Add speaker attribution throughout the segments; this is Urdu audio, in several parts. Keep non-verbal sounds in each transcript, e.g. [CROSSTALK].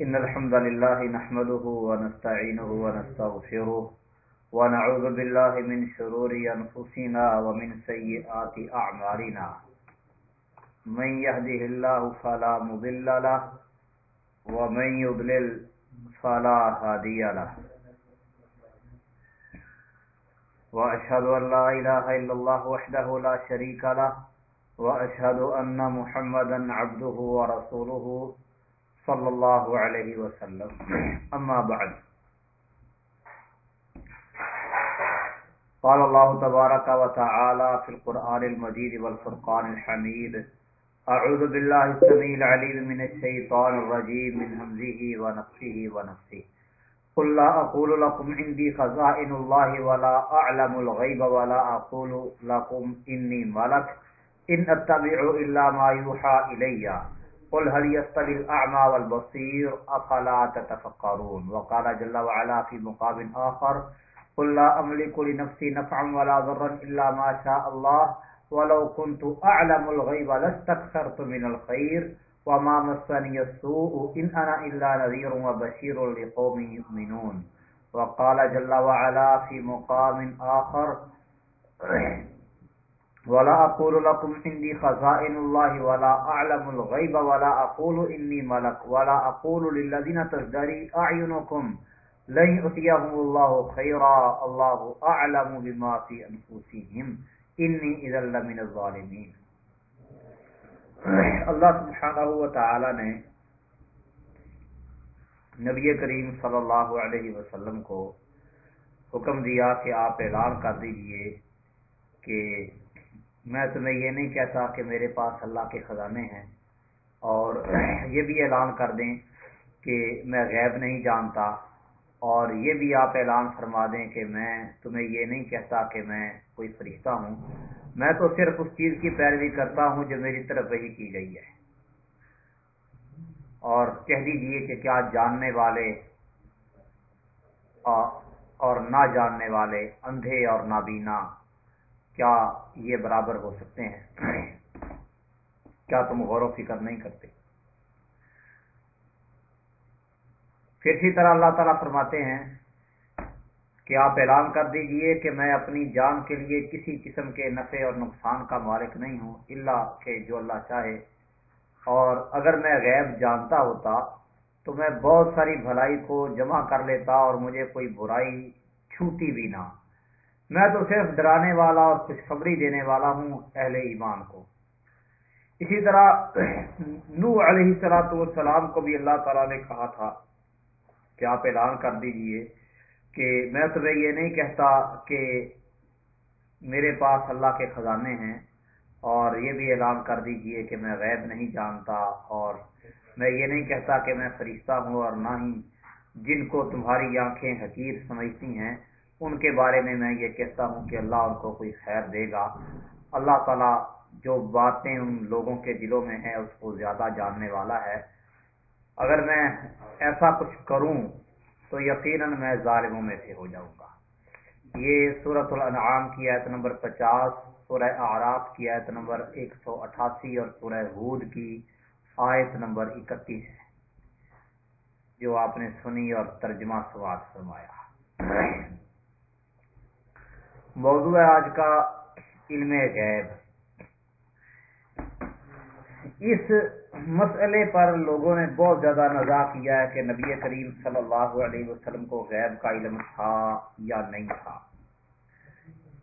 Speaker 1: إن الحمد لله نحمده ونستعينه ونستغفره ونعوذ بالله من شرور أنفسنا ومن سيئات أعمالنا. من يهده الله فلا مضل له ومن يضلل فلا هادي له. وأشهد أن لا إله إلا الله وحده لا شريك له وأشهد أن محمدا عبده ورسوله صلى الله عليه وسلم. أما بعد. قال الله تبارك وتعالى في القرآن المجيد والفرقان الحميد. أعوذ بالله السميع العليم من الشيطان الرجيم من همزه ونفسه ونفسه قل لا أقول لكم عندي خزائن الله ولا أعلم الغيب ولا أقول لكم إني ملك. إن أتبع إلا ما يوحى إليّ. قل هل يستوي الاعمى والبصير افلا تتفكرون؟ وقال جل وعلا في مقام اخر قل لا املك لنفسي نفعا ولا ضرا الا ما شاء الله، ولو كنت اعلم الغيب لاستكثرت من الخير، وما مسني السوء ان انا الا نذير وبشير لقوم يؤمنون. وقال جل وعلا في مقام اخر ولا اقول لكم عندي خزائن الله ولا اعلم الغيب ولا اقول اني ملك ولا اقول للذين تزدري اعينكم لن يؤتيهم الله خيرا الله اعلم بما في انفسهم اني اذا لمن الظالمين [CLEARS THROAT] اللہ سبحانہ و تعالی نے نبی کریم صلی اللہ علیہ وسلم کو حکم دیا کہ آپ اعلان کر دیجیے کہ میں تمہیں یہ نہیں کہتا کہ میرے پاس اللہ کے خزانے ہیں۔ اور یہ بھی اعلان کر دیں کہ میں غیب نہیں جانتا۔ اور یہ بھی آپ اعلان فرما دیں کہ میں تمہیں یہ نہیں کہتا کہ میں کوئی فرشتہ ہوں۔ میں تو صرف اس چیز کی پیروی کرتا ہوں جو میری طرف وہی کی گئی ہے۔ اور کہہ دیجیے کہ کیا جاننے والے اور نہ جاننے والے اندھے اور نابینا کیا یہ برابر ہو سکتے ہیں؟ کیا تم غور و فکر نہیں کرتے؟ پھر اسی طرح اللہ تعالیٰ فرماتے ہیں کہ آپ اعلان کر دیجیے کہ میں اپنی جان کے لیے کسی قسم کے نفع اور نقصان کا مالک نہیں ہوں اللہ کہ جو اللہ چاہے۔ اور اگر میں غیب جانتا ہوتا تو میں بہت ساری بھلائی کو جمع کر لیتا اور مجھے کوئی برائی چھوٹی بھی نہ میں تو صرف ڈرانے والا اور خوشخبری دینے والا ہوں اہل ایمان کو۔ اسی طرح نو علیہ سلاۃ والسلام کو بھی اللہ تعالیٰ نے کہا تھا کہ آپ اعلان کر دیجیے کہ میں تمہیں یہ نہیں کہتا کہ میرے پاس اللہ کے خزانے ہیں اور یہ بھی اعلان کر دیجیے کہ میں غیب نہیں جانتا اور میں یہ نہیں کہتا کہ میں فرشتہ ہوں اور نہ ہی جن کو تمہاری آنکھیں حقیر سمجھتی ہیں۔ ان کے بارے میں میں یہ کہتا ہوں کہ اللہ ان کو کوئی خیر دے گا۔ اللہ تعالیٰ جو باتیں ان لوگوں کے دلوں میں ہیں، اس کو زیادہ جاننے والا ہے۔ اگر میں ایسا کچھ کروں تو یقیناً میں ظالموں میں سے ہو جاؤں گا۔ یہ صورت الانعام کی آیت نمبر پچاس، سورہ آراف کی آیت نمبر ایک سو اٹھاسی اور سورہ حود کی آیت نمبر اکتیس ہے، جو آپ نے سنی اور ترجمہ سواد فرمایا۔ موضوع ہے آج کا علم غیب۔ اس مسئلے پر لوگوں نے بہت زیادہ نظا کیا ہے کہ نبی کریم صلی اللہ علیہ وسلم کو غیب کا علم تھا یا نہیں تھا۔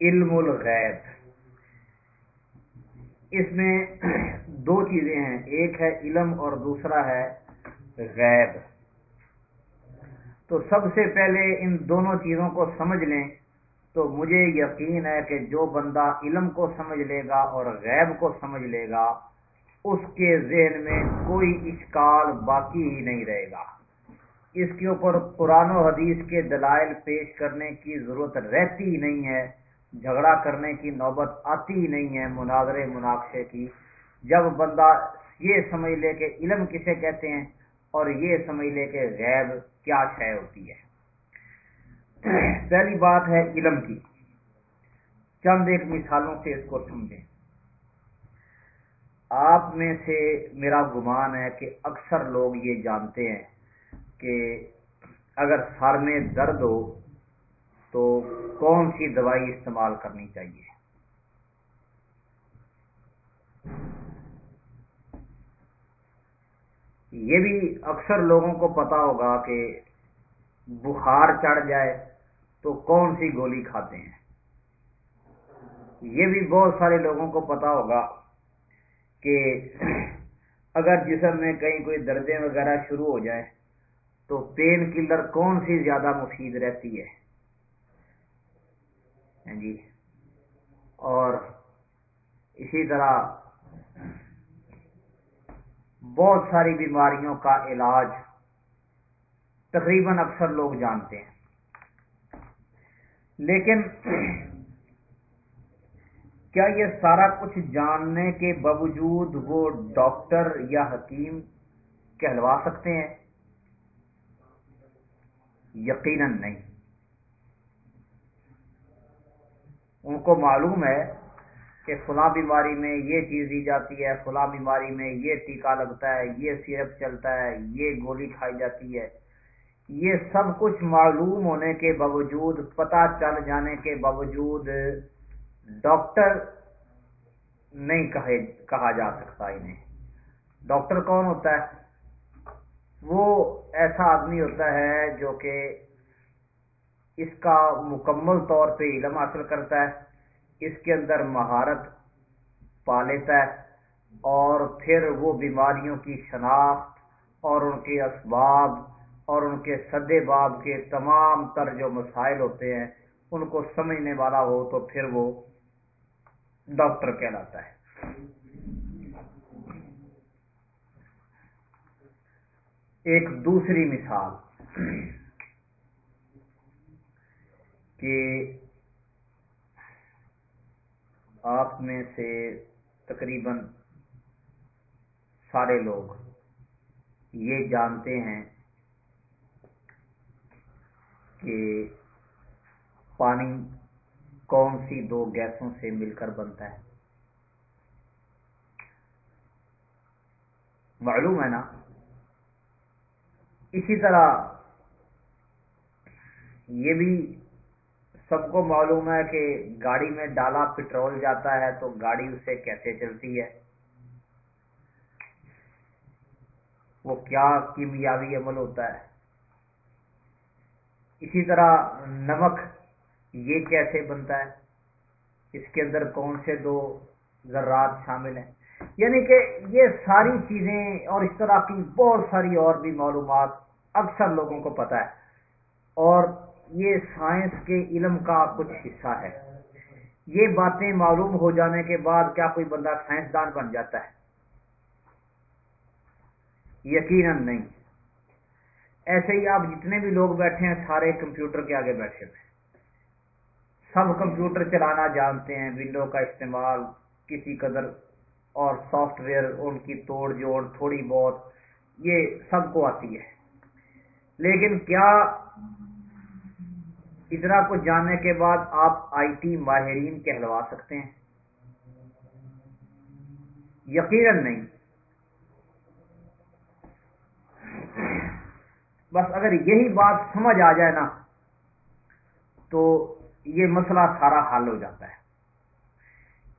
Speaker 1: علم الغیب۔ اس میں دو چیزیں ہیں۔ ایک ہے علم اور دوسرا ہے غیب۔ تو سب سے پہلے ان دونوں چیزوں کو سمجھ لیں۔ تو مجھے یقین ہے کہ جو بندہ علم کو سمجھ لے گا اور غیب کو سمجھ لے گا، اس کے ذہن میں کوئی اشکال باقی ہی نہیں رہے گا۔ اس کے اوپر قرآن و حدیث کے دلائل پیش کرنے کی ضرورت رہتی ہی نہیں ہے، جھگڑا کرنے کی نوبت آتی ہی نہیں ہے مناظر مناقشے کی۔ جب بندہ یہ سمجھ لے کہ علم کسے کہتے ہیں اور یہ سمجھ لے کہ غیب کیا شے ہوتی ہے۔ پہلی بات ہے علم کی۔ چند ایک مثالوں سے اس کو سمجھیں۔ آپ میں سے میرا گمان ہے کہ اکثر لوگ یہ جانتے ہیں کہ اگر سر میں درد ہو تو کون سی دوائی استعمال کرنی چاہیے؟ یہ بھی اکثر لوگوں کو پتا ہوگا کہ بخار چڑھ جائے تو کون سی گولی کھاتے ہیں؟ یہ بھی بہت سارے لوگوں کو پتا ہوگا کہ اگر جسم میں کہیں کوئی دردیں وغیرہ شروع ہو جائیں تو پین کلر کون سی زیادہ مفید رہتی ہے؟ ہاں جی۔ اور اسی طرح بہت ساری بیماریوں کا علاج تقریباً اکثر لوگ جانتے ہیں۔ لیکن کیا یہ سارا کچھ جاننے کے باوجود وہ ڈاکٹر یا حکیم کہلوا سکتے ہیں؟ یقیناً نہیں۔ ان کو معلوم ہے کہ فلاں بیماری میں یہ چیز دی جاتی ہے، فلاں بیماری میں یہ ٹیکا لگتا ہے، یہ سیرپ چلتا ہے، یہ گولی کھائی جاتی ہے۔ یہ سب کچھ معلوم ہونے کے باوجود، پتہ چل جانے کے باوجود ڈاکٹر نہیں کہے، کہا جا سکتا انہیں۔ ڈاکٹر کون ہوتا ہے؟ وہ ایسا آدمی ہوتا ہے جو کہ اس کا مکمل طور پہ علم حاصل کرتا ہے، اس کے اندر مہارت پا لیتا ہے اور پھر وہ بیماریوں کی شناخت اور ان کے اسباب اور ان کے سدے باب کے تمام تر جو مسائل ہوتے ہیں، ان کو سمجھنے والا ہو تو پھر وہ ڈاکٹر کہلاتا ہے۔ ایک دوسری مثال کہ آپ میں سے تقریباً سارے لوگ یہ جانتے ہیں کہ پانی کون سی دو گیسوں سے مل کر بنتا ہے۔ معلوم ہے نا؟ اسی طرح یہ بھی سب کو معلوم ہے کہ گاڑی میں ڈالا پٹرول جاتا ہے تو گاڑی اس سے کیسے چلتی ہے؟ وہ کیا کیمیاوی عمل ہوتا ہے؟ اسی طرح نمک، یہ کیسے بنتا ہے؟ اس کے اندر کون سے دو ذرات شامل ہیں؟ یعنی کہ یہ ساری چیزیں اور اس طرح کی بہت ساری اور بھی معلومات اکثر لوگوں کو پتا ہے۔ اور یہ سائنس کے علم کا کچھ حصہ ہے۔ یہ باتیں معلوم ہو جانے کے بعد کیا کوئی بندہ سائنسدان بن جاتا ہے؟ یقیناً نہیں۔ ایسے ہی آپ جتنے بھی لوگ بیٹھے ہیں، سارے کمپیوٹر کے آگے بیٹھے ہوئے سب کمپیوٹر چلانا جانتے ہیں، ونڈو کا استعمال کسی قدر اور سافٹ ویئر، ان کی توڑ جوڑ تھوڑی بہت، یہ سب کو آتی ہے۔ لیکن کیا اتنا کچھ جاننے کے بعد آپ آئی ٹی ماہرین کہلوا سکتے ہیں؟ یقیناً نہیں۔ بس اگر یہی بات سمجھ آ جائے نا، تو یہ مسئلہ سارا حل ہو جاتا ہے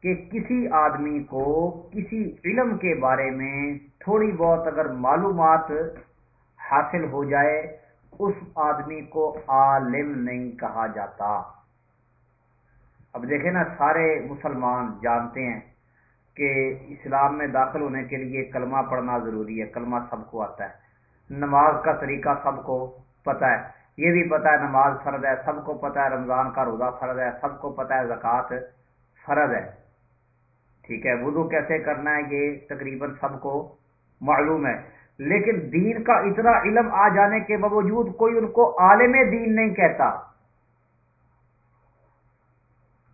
Speaker 1: کہ کسی آدمی کو کسی علم کے بارے میں تھوڑی بہت اگر معلومات حاصل ہو جائے، اس آدمی کو عالم نہیں کہا جاتا۔ اب دیکھیں نا، سارے مسلمان جانتے ہیں کہ اسلام میں داخل ہونے کے لیے کلمہ پڑھنا ضروری ہے، کلمہ سب کو آتا ہے۔ نماز کا طریقہ سب کو پتا ہے۔ یہ بھی پتا ہے نماز فرض ہے، سب کو پتا ہے رمضان کا روزہ فرض ہے، سب کو پتا ہے زکوٰۃ فرض ہے۔ ٹھیک ہے، وضو کیسے کرنا ہے یہ تقریباً سب کو معلوم ہے۔ لیکن دین کا اتنا علم آ جانے کے باوجود کوئی ان کو عالم دین نہیں کہتا۔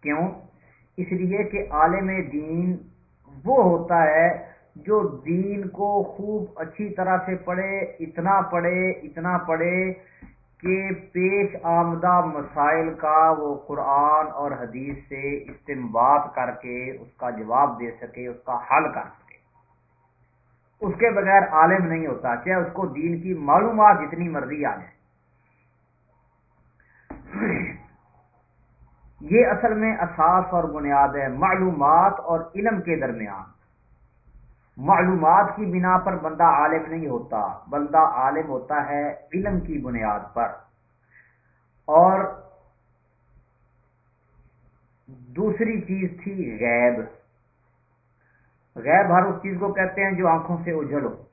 Speaker 1: کیوں؟ اس لیے کہ عالم دین وہ ہوتا ہے جو دین کو خوب اچھی طرح سے پڑھے، اتنا پڑھے اتنا پڑھے کہ پیش آمدہ مسائل کا وہ قرآن اور حدیث سے استمباد کر کے اس کا جواب دے سکے، اس کا حل کر سکے۔ اس کے بغیر عالم نہیں ہوتا، چاہے اس کو دین کی معلومات جتنی مرضی آ جائے۔ یہ اصل میں اساس اور بنیاد ہے معلومات اور علم کے درمیان۔ معلومات کی بنا پر بندہ عالم نہیں ہوتا۔ بندہ عالم ہوتا ہے علم کی بنیاد پر۔ اور دوسری چیز تھی غیب۔ غیب ہر اس چیز کو کہتے ہیں جو آنکھوں سے اجل ہو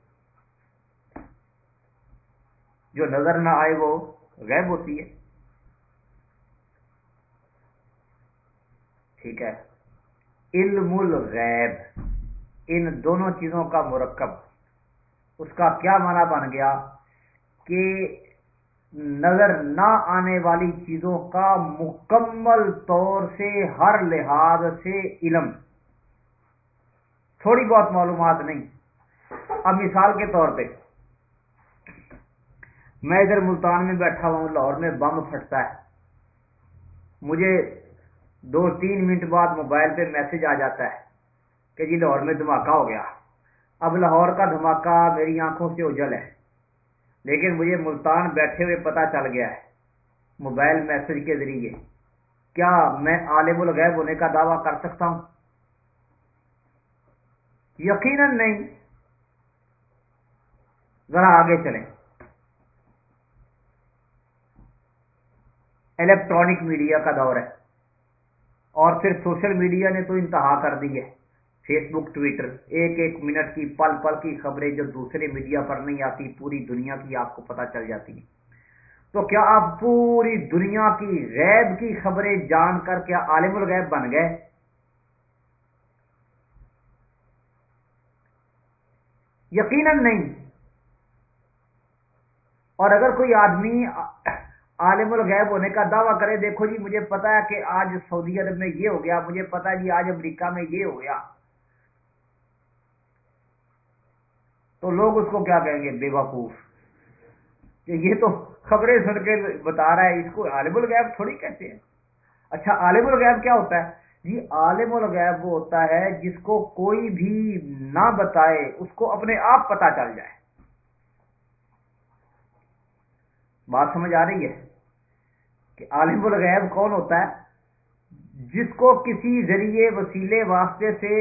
Speaker 1: جو نظر نہ آئے وہ غیب ہوتی ہے۔ ٹھیک ہے۔ علم الغیب۔ ان دونوں چیزوں کا مرکب. اس کا کیا معنی بن گیا؟ کہ نظر نہ آنے والی چیزوں کا مکمل طور سے ہر لحاظ سے علم. تھوڑی بہت معلومات نہیں. اب مثال کے طور پہ، میں ادھر ملتان میں بیٹھا ہوں، لاہور میں بم پھٹتا ہے. مجھے دو تین منٹ بعد موبائل پہ میسج آ جاتا ہے. کہ جی لاہور میں دھماکہ ہو گیا۔ اب لاہور کا دھماکہ میری آنکھوں سے اجل ہے۔ لیکن مجھے ملتان بیٹھے ہوئے پتا چل گیا ہے، موبائل میسج کے ذریعے۔ کیا میں عالم الغیب ہونے کا دعویٰ کر سکتا ہوں؟ یقیناً نہیں۔ ذرا آگے چلیں۔ الیکٹرانک میڈیا کا دور ہے۔ اور پھر سوشل میڈیا نے تو انتہا کر دی ہے۔ فیس بک ٹویٹر ایک ایک منٹ کی پل پل کی خبریں جو دوسرے میڈیا پر نہیں آتی، پوری دنیا کی آپ کو پتا چل جاتی ہیں۔ تو کیا آپ پوری دنیا کی غیب کی خبریں جان کر کیا عالم الغیب بن گئے؟ یقیناً نہیں۔ اور اگر کوئی آدمی عالم الغیب ہونے کا دعویٰ کرے، دیکھو جی مجھے پتا ہے کہ آج سعودی عرب میں یہ ہو گیا، مجھے پتا ہے جی آج امریکہ میں یہ ہو گیا۔ تو لوگ اس کو کیا کہیں گے؟ بے وقوف کہ یہ تو خبریں سن کے بتا رہا ہے، اس کو عالم الغیب تھوڑی کہتے ہیں. اچھا عالم الغیب کیا ہوتا ہے؟ جی عالم الغیب وہ ہوتا ہے جس کو کوئی بھی نہ بتائے، اس کو اپنے آپ پتا چل جائے. بات سمجھ آ رہی ہے کہ عالم الغیب کون ہوتا ہے؟ جس کو کسی ذریعے وسیلے واسطے سے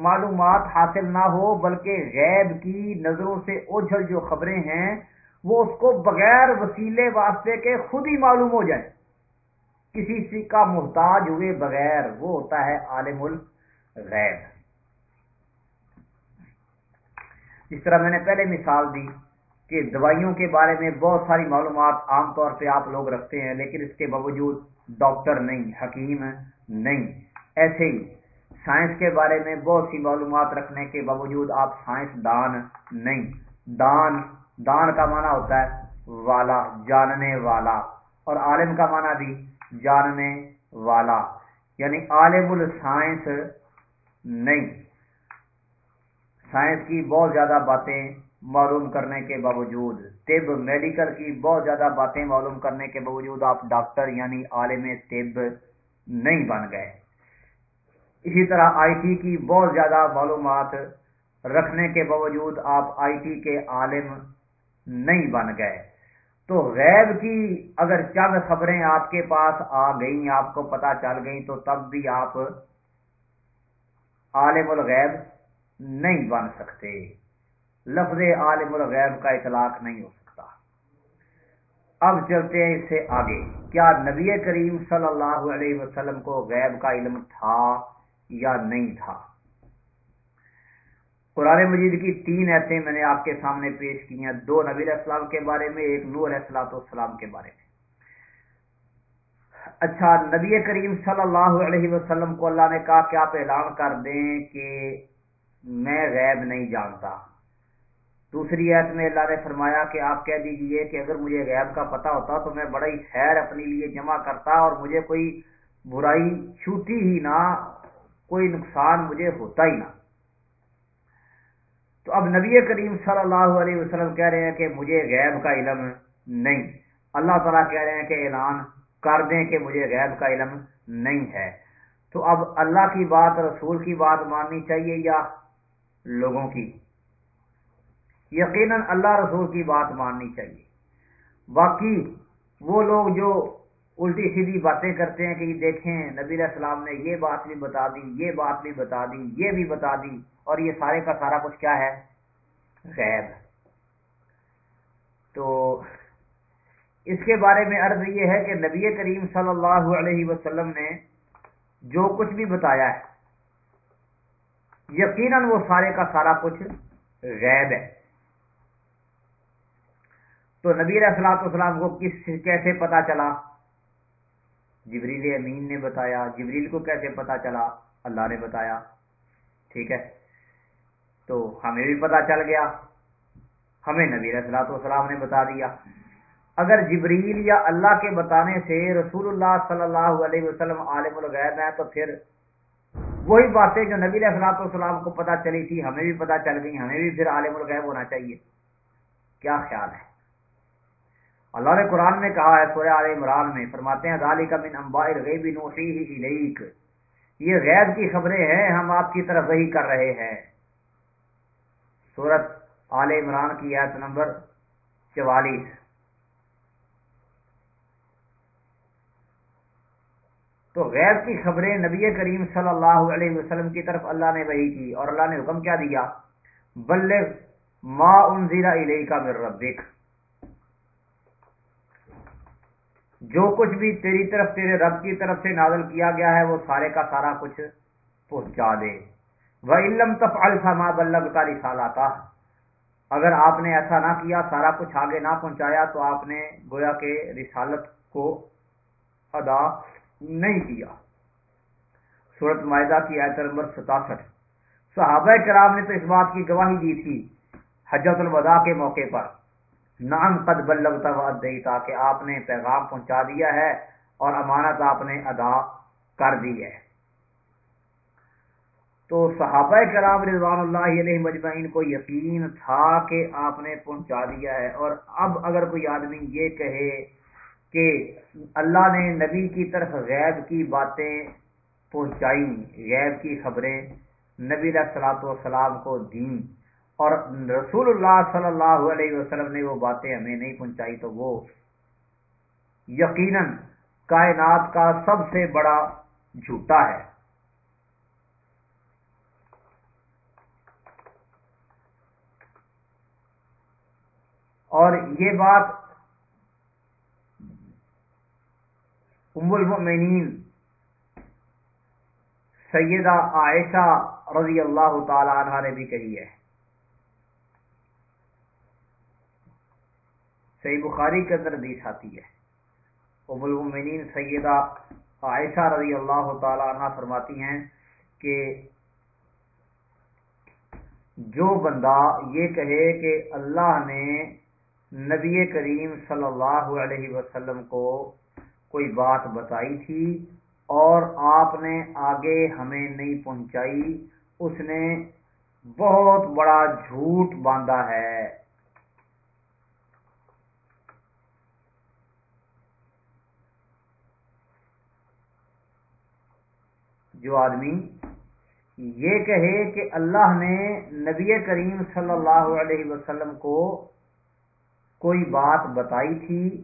Speaker 1: معلومات حاصل نہ ہو، بلکہ غیب کی نظروں سے اوجھل جو خبریں ہیں، وہ اس کو بغیر وسیلے واسطے کے خود ہی معلوم ہو جائے کسی کا محتاج ہوئے بغیر وہ ہوتا ہے عالم الغیب۔ جس طرح میں نے پہلے مثال دی کہ دوائیوں کے بارے میں بہت ساری معلومات عام طور پہ آپ لوگ رکھتے ہیں، لیکن اس کے باوجود ڈاکٹر نہیں، حکیم نہیں۔ ایسے ہی سائنس کے بارے میں بہت سی معلومات رکھنے کے باوجود آپ سائنس دان نہیں۔ دان دان کا معنی ہوتا ہے والا، جاننے والا۔ اور عالم کا معنی بھی جاننے والا۔ یعنی عالم السائنس نہیں۔ سائنس کی بہت زیادہ باتیں معلوم کرنے کے باوجود، طب، میڈیکل کی بہت زیادہ باتیں معلوم کرنے کے باوجود آپ ڈاکٹر یعنی عالم طب نہیں بن گئے۔ اسی طرح آئی ٹی کی بہت زیادہ معلومات رکھنے کے باوجود آپ آئی ٹی کے عالم نہیں بن گئے۔ تو غیب کی اگر چند خبریں آپ کے پاس آ گئیں، آپ کو پتا چل گئیں، تو تب بھی آپ عالم الغیب نہیں بن سکتے۔ لفظ عالم الغیب کا اطلاق نہیں ہو اب چلتے ہیں اس سے آگے۔ کیا نبی کریم صلی اللہ علیہ وسلم کو غیب کا علم تھا یا نہیں تھا؟ قرآن مجید کی تین ایتیں میں نے آپ کے سامنے پیش کی ہیں۔ دو نبی علیہ السلام کے بارے میں، ایک نور السلاۃ السلام کے بارے میں۔ اچھا نبی کریم صلی اللہ علیہ وسلم کو اللہ نے کہا کہ آپ اعلان کر دیں کہ میں غیب نہیں جانتا؟ دوسری ایت میں اللہ نے فرمایا کہ آپ کہہ دیجیے کہ اگر مجھے غیب کا پتا ہوتا تو میں بڑا ہی خیر اپنے لیے جمع کرتا اور مجھے کوئی برائی چھوٹی ہی نہ، کوئی نقصان مجھے ہوتا ہی نہ۔ تو اب نبی کریم صلی اللہ علیہ وسلم کہہ رہے ہیں کہ مجھے غیب کا علم نہیں۔ اللہ تعالیٰ کہہ رہے ہیں کہ اعلان کر دیں کہ مجھے غیب کا علم نہیں ہے۔ تو اب اللہ کی بات، رسول کی بات ماننی چاہیے یا لوگوں کی؟ یقیناً اللہ رسول کی بات ماننی چاہیے۔ باقی وہ لوگ جو الٹی سیدھی باتیں کرتے ہیں کہ یہ دیکھیں، نبی علیہ السلام نے یہ بات بھی بتا دی، یہ بات بھی بتا دی، یہ بھی بتا دی، اور یہ سارے کا سارا کچھ کیا ہے؟ غیب۔ تو اس کے بارے میں عرض یہ ہے کہ نبی کریم صلی اللہ علیہ وسلم نے جو کچھ بھی بتایا ہے، یقیناً وہ سارے کا سارا کچھ غیب ہے۔ تو نبی السلاۃ والسلام کو کس کیسے پتا چلا؟ جبریل امین نے بتایا، جبریل کو کیسے پتا چلا؟ اللہ نے بتایا، ٹھیک ہے؟ تو ہمیں بھی پتا چل گیا۔ ہمیں نبی السلاۃ والسلام نے بتا دیا۔ اگر جبریل یا اللہ کے بتانے سے رسول اللہ صلی اللہ علیہ وسلم عالم الغیب ہیں تو پھر وہی باتیں جو نبی اخلاق والسلام کو پتا چلی تھی، ہمیں بھی پتا چل گئی ہمیں بھی پھر عالم الغیب ہونا چاہیے۔ کیا خیال ہے؟ اللہ نے قرآن میں کہا ہے، سورہ عال عمران میں فرماتے ہیں، ذالک من انباء الغیب نوحیہ الیک۔ یہ غیب کی خبریں ہیں، ہم آپ کی طرف وہی کر رہے ہیں۔ سورت آل عمران کی آیت نمبر چوالیس۔ تو غیر کی خبریں نبی کریم صلی اللہ علیہ وسلم کی طرف اللہ نے وہی کی اور اللہ نے حکم کیا دیا، بلغ ما انزل الیک من ربک۔ جو کچھ بھی تیری طرف، تیرے رب کی طرف سے نازل کیا گیا ہے، وہ سارے کا سارا کچھ پہنچا دے۔ وہ علم تف الفا بلغ کا رسالہ اگر آپ نے ایسا نہ کیا، سارا کچھ آگے نہ پہنچایا، تو آپ نے گویا کے رسالت کو ادا نہیں کیا۔ صورت معاہدہ کی آیت نمبر ستاسٹھ۔ صحابہ کرام نے تو اس بات کی گواہی دی تھی حجت الوداع کے موقع پر۔ نام قد بلغتا و ادیتا کہ آپ نے پیغام پہنچا دیا ہے اور امانت آپ نے ادا کر دی ہے۔ تو صحابہ کرام رضوان اللہ علیہ مجمعین کو یقین تھا کہ آپ نے پہنچا دیا ہے اور اب اگر کوئی آدمی یہ کہے کہ اللہ نے نبی کی طرف غیب کی باتیں پہنچائی، غیب کی خبریں نبی علیہ السلاۃ والسلام کو دیں۔ اور رسول اللہ صلی اللہ علیہ وسلم نے وہ باتیں ہمیں نہیں پہنچائی تو وہ یقیناً کائنات کا سب سے بڑا جھوٹا ہے۔ اور یہ بات ام المؤمنین سیدہ عائشہ رضی اللہ تعالی عنہ نے بھی کہی ہے۔ صحیح بخاری کے اندر حدیث آتی ہے۔ ام المؤمنین سیدہ عائشہ رضی اللہ تعالی عنہ فرماتی ہیں کہ جو بندہ یہ کہے کہ اللہ نے نبی کریم صلی اللہ علیہ وسلم کو کوئی بات بتائی تھی اور آپ نے آگے ہمیں نہیں پہنچائی، اس نے بہت بڑا جھوٹ باندھا ہے۔ جو آدمی یہ کہے کہ اللہ نے نبی کریم صلی اللہ علیہ وسلم کو کوئی بات بتائی تھی،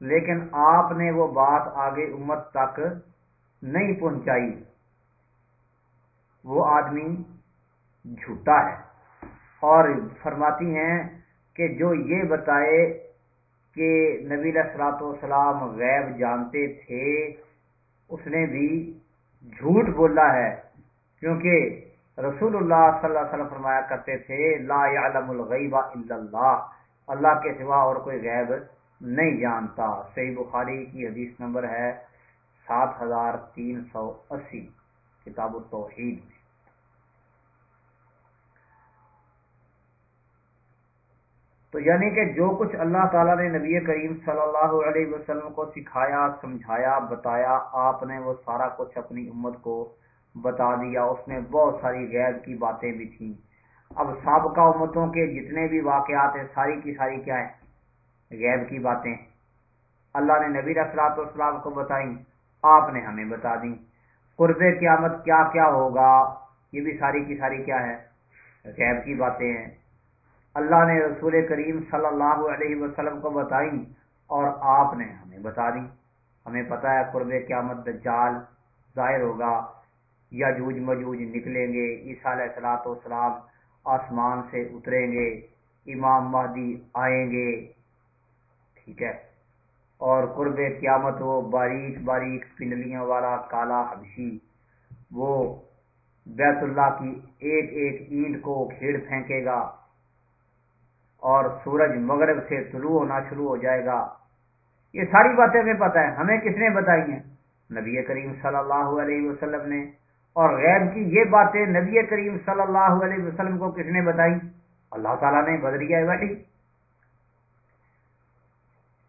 Speaker 1: لیکن آپ نے وہ بات آگے امت تک نہیں پہنچائی۔ وہ آدمی جھوٹا ہے۔ اور فرماتی ہیں کہ جو یہ بتائے کہ نبی السلاط والسلام غیب جانتے تھے، اس نے بھی جھوٹ بولا ہے کیونکہ رسول اللہ صلی اللہ علیہ وسلم فرمایا کرتے تھے، لا يعلم الغیب الا اللہ اللہ کے سوا اور کوئی غیب نہیں جانتا۔ صحیح بخاری کی حدیث نمبر ہے سات ہزار تین سو اسی، کتاب التوحید میں۔ تو یعنی کہ جو کچھ اللہ تعالیٰ نے نبی کریم صلی اللہ علیہ وسلم کو سکھایا، سمجھایا، بتایا، آپ نے وہ سارا کچھ اپنی امت کو بتا دیا، اس میں بہت ساری غیر کی باتیں بھی تھیں۔ اب سابقہ امتوں کے جتنے بھی واقعات ہیں، ساری کی ساری کیا ہے غیب کی باتیں۔ اللہ نے نبی اثرات والسلام کو بتائیں آپ نے ہمیں بتا دی۔ قرب قیامت کیا کیا ہوگا؟ یہ بھی ساری کی ساری کیا ہے؟ غیب کی باتیں ہیں۔ اللہ نے رسول کریم صلی اللہ علیہ وسلم کو بتائی اور آپ نے ہمیں بتا دی۔ ہمیں پتا ہے قرب قیامت دجال ظاہر ہوگا۔ یا جوج مجوج نکلیں گے، عیسیٰ علیہ السلاۃ والسلام آسمان سے اتریں گے، امام مہدی آئیں گے۔ ٹھیک ہے۔ اور قرب قیامت وہ باریک باریک پنڈلیوں والا کالا حبشی، وہ بیت اللہ کی ایک ایک اینٹ کو کھیڑ پھینکے گا۔ اور سورج مغرب سے طلوع ہونا شروع ہو جائے گا۔ یہ ساری باتیں ہمیں پتہ ہے ہمیں کس نے بتائی ہیں؟ نبی کریم صلی اللہ علیہ وسلم نے۔ اور غیب کی یہ باتیں نبی کریم صلی اللہ علیہ وسلم کو کس نے بتائی؟ اللہ تعالیٰ نے بدریا وحی۔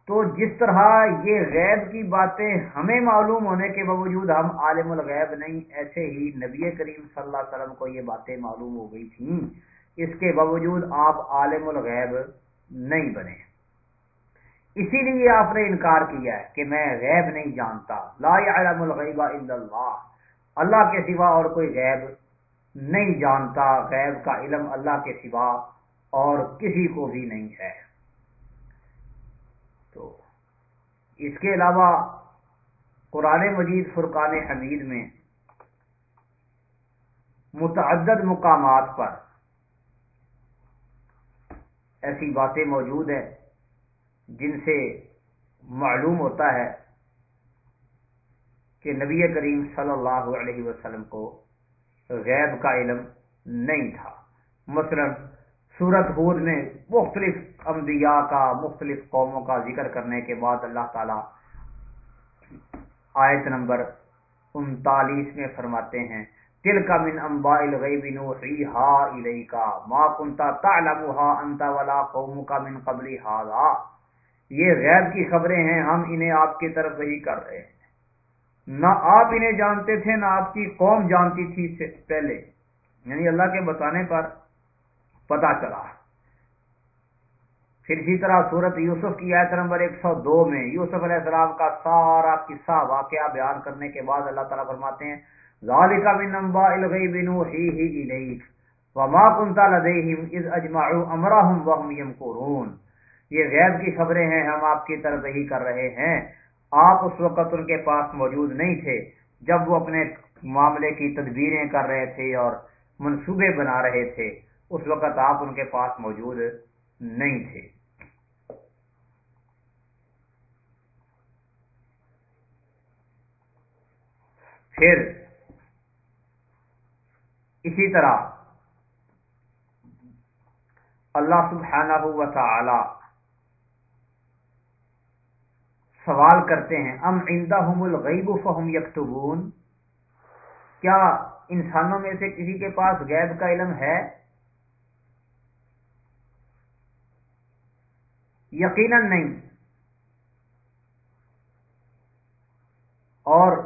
Speaker 1: تو جس طرح یہ غیب کی باتیں ہمیں معلوم ہونے کے باوجود ہم عالم الغیب نہیں، ایسے ہی نبی کریم صلی اللہ علیہ وسلم کو یہ باتیں معلوم ہو گئی تھیں۔ اس کے باوجود آپ عالم الغیب نہیں بنے۔ اسی لیے آپ نے انکار کیا ہے کہ میں غیب نہیں جانتا۔ لا علم الغیب الا اللہ۔ اللہ کے سوا اور کوئی غیب نہیں جانتا۔ غیب کا علم اللہ کے سوا اور کسی کو بھی نہیں ہے۔ تو اس کے علاوہ قرآن مجید فرقان حمید میں متعدد مقامات پر ایسی باتیں موجود ہیں جن سے معلوم ہوتا ہے کہ نبی کریم صلی اللہ علیہ وسلم کو غیب کا علم نہیں تھا۔ مثلا سورت ہود میں مختلف انبیاء کا، مختلف قوموں کا ذکر کرنے کے بعد اللہ تعالی آیت نمبر انتالیس میں فرماتے ہیں تل کا من امبا کا ما کنتا تعلمها انت ولا قومك من قبل هذا یہ غیب کی خبریں ہیں، ہم انہیں آپ کی طرف وہی کر رہے ہیں۔ نہ آپ انہیں جانتے تھے، نہ آپ کی قوم جانتی تھی پہلے۔ یعنی اللہ کے بتانے پر پتا چلا۔ پھر اسی طرح صورت یوسف کی آیت نمبر ایک سو دو میں یوسف علیہ السلام کا سارا قصہ واقعہ بیان کرنے کے بعد اللہ تعالیٰ فرماتے ہیں ذالک من انباء الغیب نوحیہ الیک وما کنت لدیہم اذ اجمعوا امرهم وهم يمکرون یہ غیب کی خبریں ہیں، ہم آپ کی طرف ہی کر رہے ہیں۔ آپ اس وقت ان کے پاس موجود نہیں تھے جب وہ اپنے معاملے کی تدبیریں کر رہے تھے اور منصوبے بنا رہے تھے۔ اس وقت آپ ان کے پاس موجود نہیں تھے۔ پھر اسی طرح اللہ سبحانہ و تعالی سوال کرتے ہیں، ام عندهم الغیب فهم یکتبون؟ کیا انسانوں میں سے کسی کے پاس غیب کا علم ہے؟ یقیناً نہیں۔ اور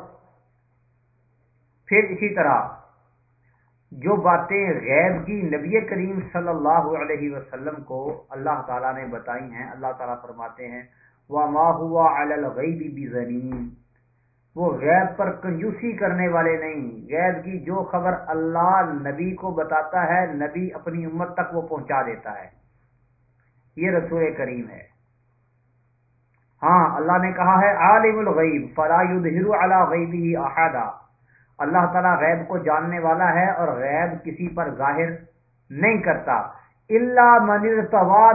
Speaker 1: پھر اسی طرح جو باتیں غیب کی نبی کریم صلی اللہ علیہ وسلم کو اللہ تعالیٰ نے بتائی ہیں، اللہ تعالیٰ فرماتے ہیں وہ ماں الغیبی بھی وہ غیب پر کنجوسی کرنے والے نہیں، غیب کی جو خبر اللہ نبی کو بتاتا ہے، نبی اپنی امت تک وہ پہنچا دیتا ہے۔ یہ رسول کریم ہے۔ ہاں اللہ نے کہا ہے، عالم الغیب، فلا علی غیبی احدا اللہ تعالیٰ غیب کو جاننے والا ہے اور غیب کسی پر ظاہر نہیں کرتا۔ اللہ من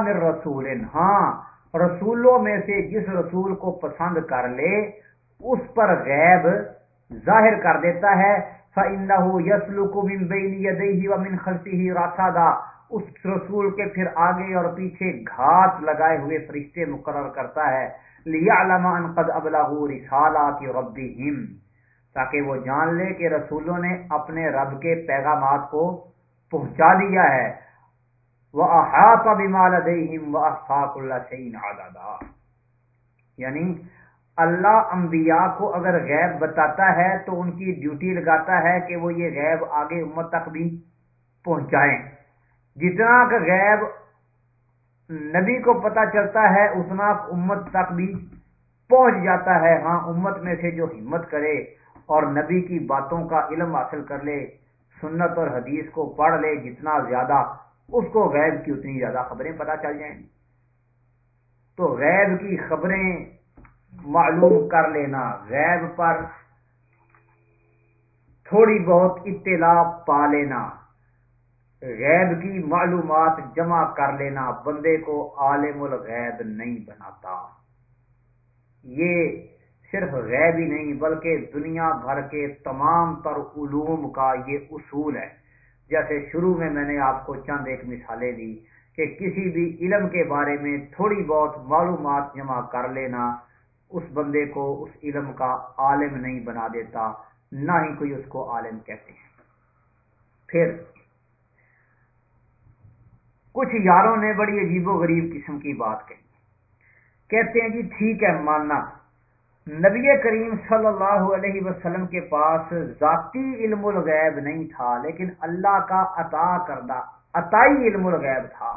Speaker 1: من رسول۔ ہاں رسولوں میں سے جس رسول کو پسند کر لے، اس پر غیب ظاہر کر دیتا ہے۔ فَإِنَّهُ يَسْلُكُ مِن بَيْنِ يَدَيْهِ وَمِن خَلْفِهِ رَصَدًا۔ اس رسول کے پھر آگے اور پیچھے گھات لگائے ہوئے فرشتے مقرر کرتا ہے۔ لِيَعْلَمَ أَن قَدْ أَبْلَغُوا رِسَالَاتِ رَبِّهِمْ۔ تاکہ وہ جان لے کہ رسولوں نے اپنے رب کے پیغامات کو پہنچا دیا ہے۔ وَأَحَاطَ بِمَا لَدَيْهِمْ وَأَحْصَى كُلَّ شَيْءٍ یعنی اللہ انبیاء کو اگر غیب بتاتا ہے تو ان کی ڈیوٹی لگاتا ہے کہ وہ یہ غیب آگے امت تک بھی پہنچائیں۔ جتنا کہ غیب نبی کو پتا چلتا ہے، اتنا امت تک بھی پہنچ جاتا ہے۔ ہاں امت میں سے جو ہمت کرے اور نبی کی باتوں کا علم حاصل کر لے، سنت اور حدیث کو پڑھ لے، جتنا زیادہ اس کو غیب کی اتنی زیادہ خبریں پتہ چل جائیں۔ تو غیب کی خبریں معلوم کر لینا، غیب پر تھوڑی بہت اطلاع پا لینا، غیب کی معلومات جمع کر لینا، بندے کو عالم الغیب نہیں بناتا۔ یہ صرف غیب ہی نہیں بلکہ دنیا بھر کے تمام تر علوم کا یہ اصول ہے۔ جیسے شروع میں میں نے آپ کو چند ایک مثالیں دی کہ کسی بھی علم کے بارے میں تھوڑی بہت معلومات جمع کر لینا اس بندے کو اس علم کا عالم نہیں بنا دیتا، نہ ہی کوئی اس کو عالم کہتے ہیں۔ پھر، کچھ یاروں نے بڑی عجیب و غریب قسم کی بات کہی۔ کہتے ہیں جی ٹھیک ہے، ماننا۔ نبی کریم صلی اللہ علیہ وسلم کے پاس ذاتی علم الغیب نہیں تھا، لیکن اللہ کا عطا کردہ، عطائی علم الغیب تھا۔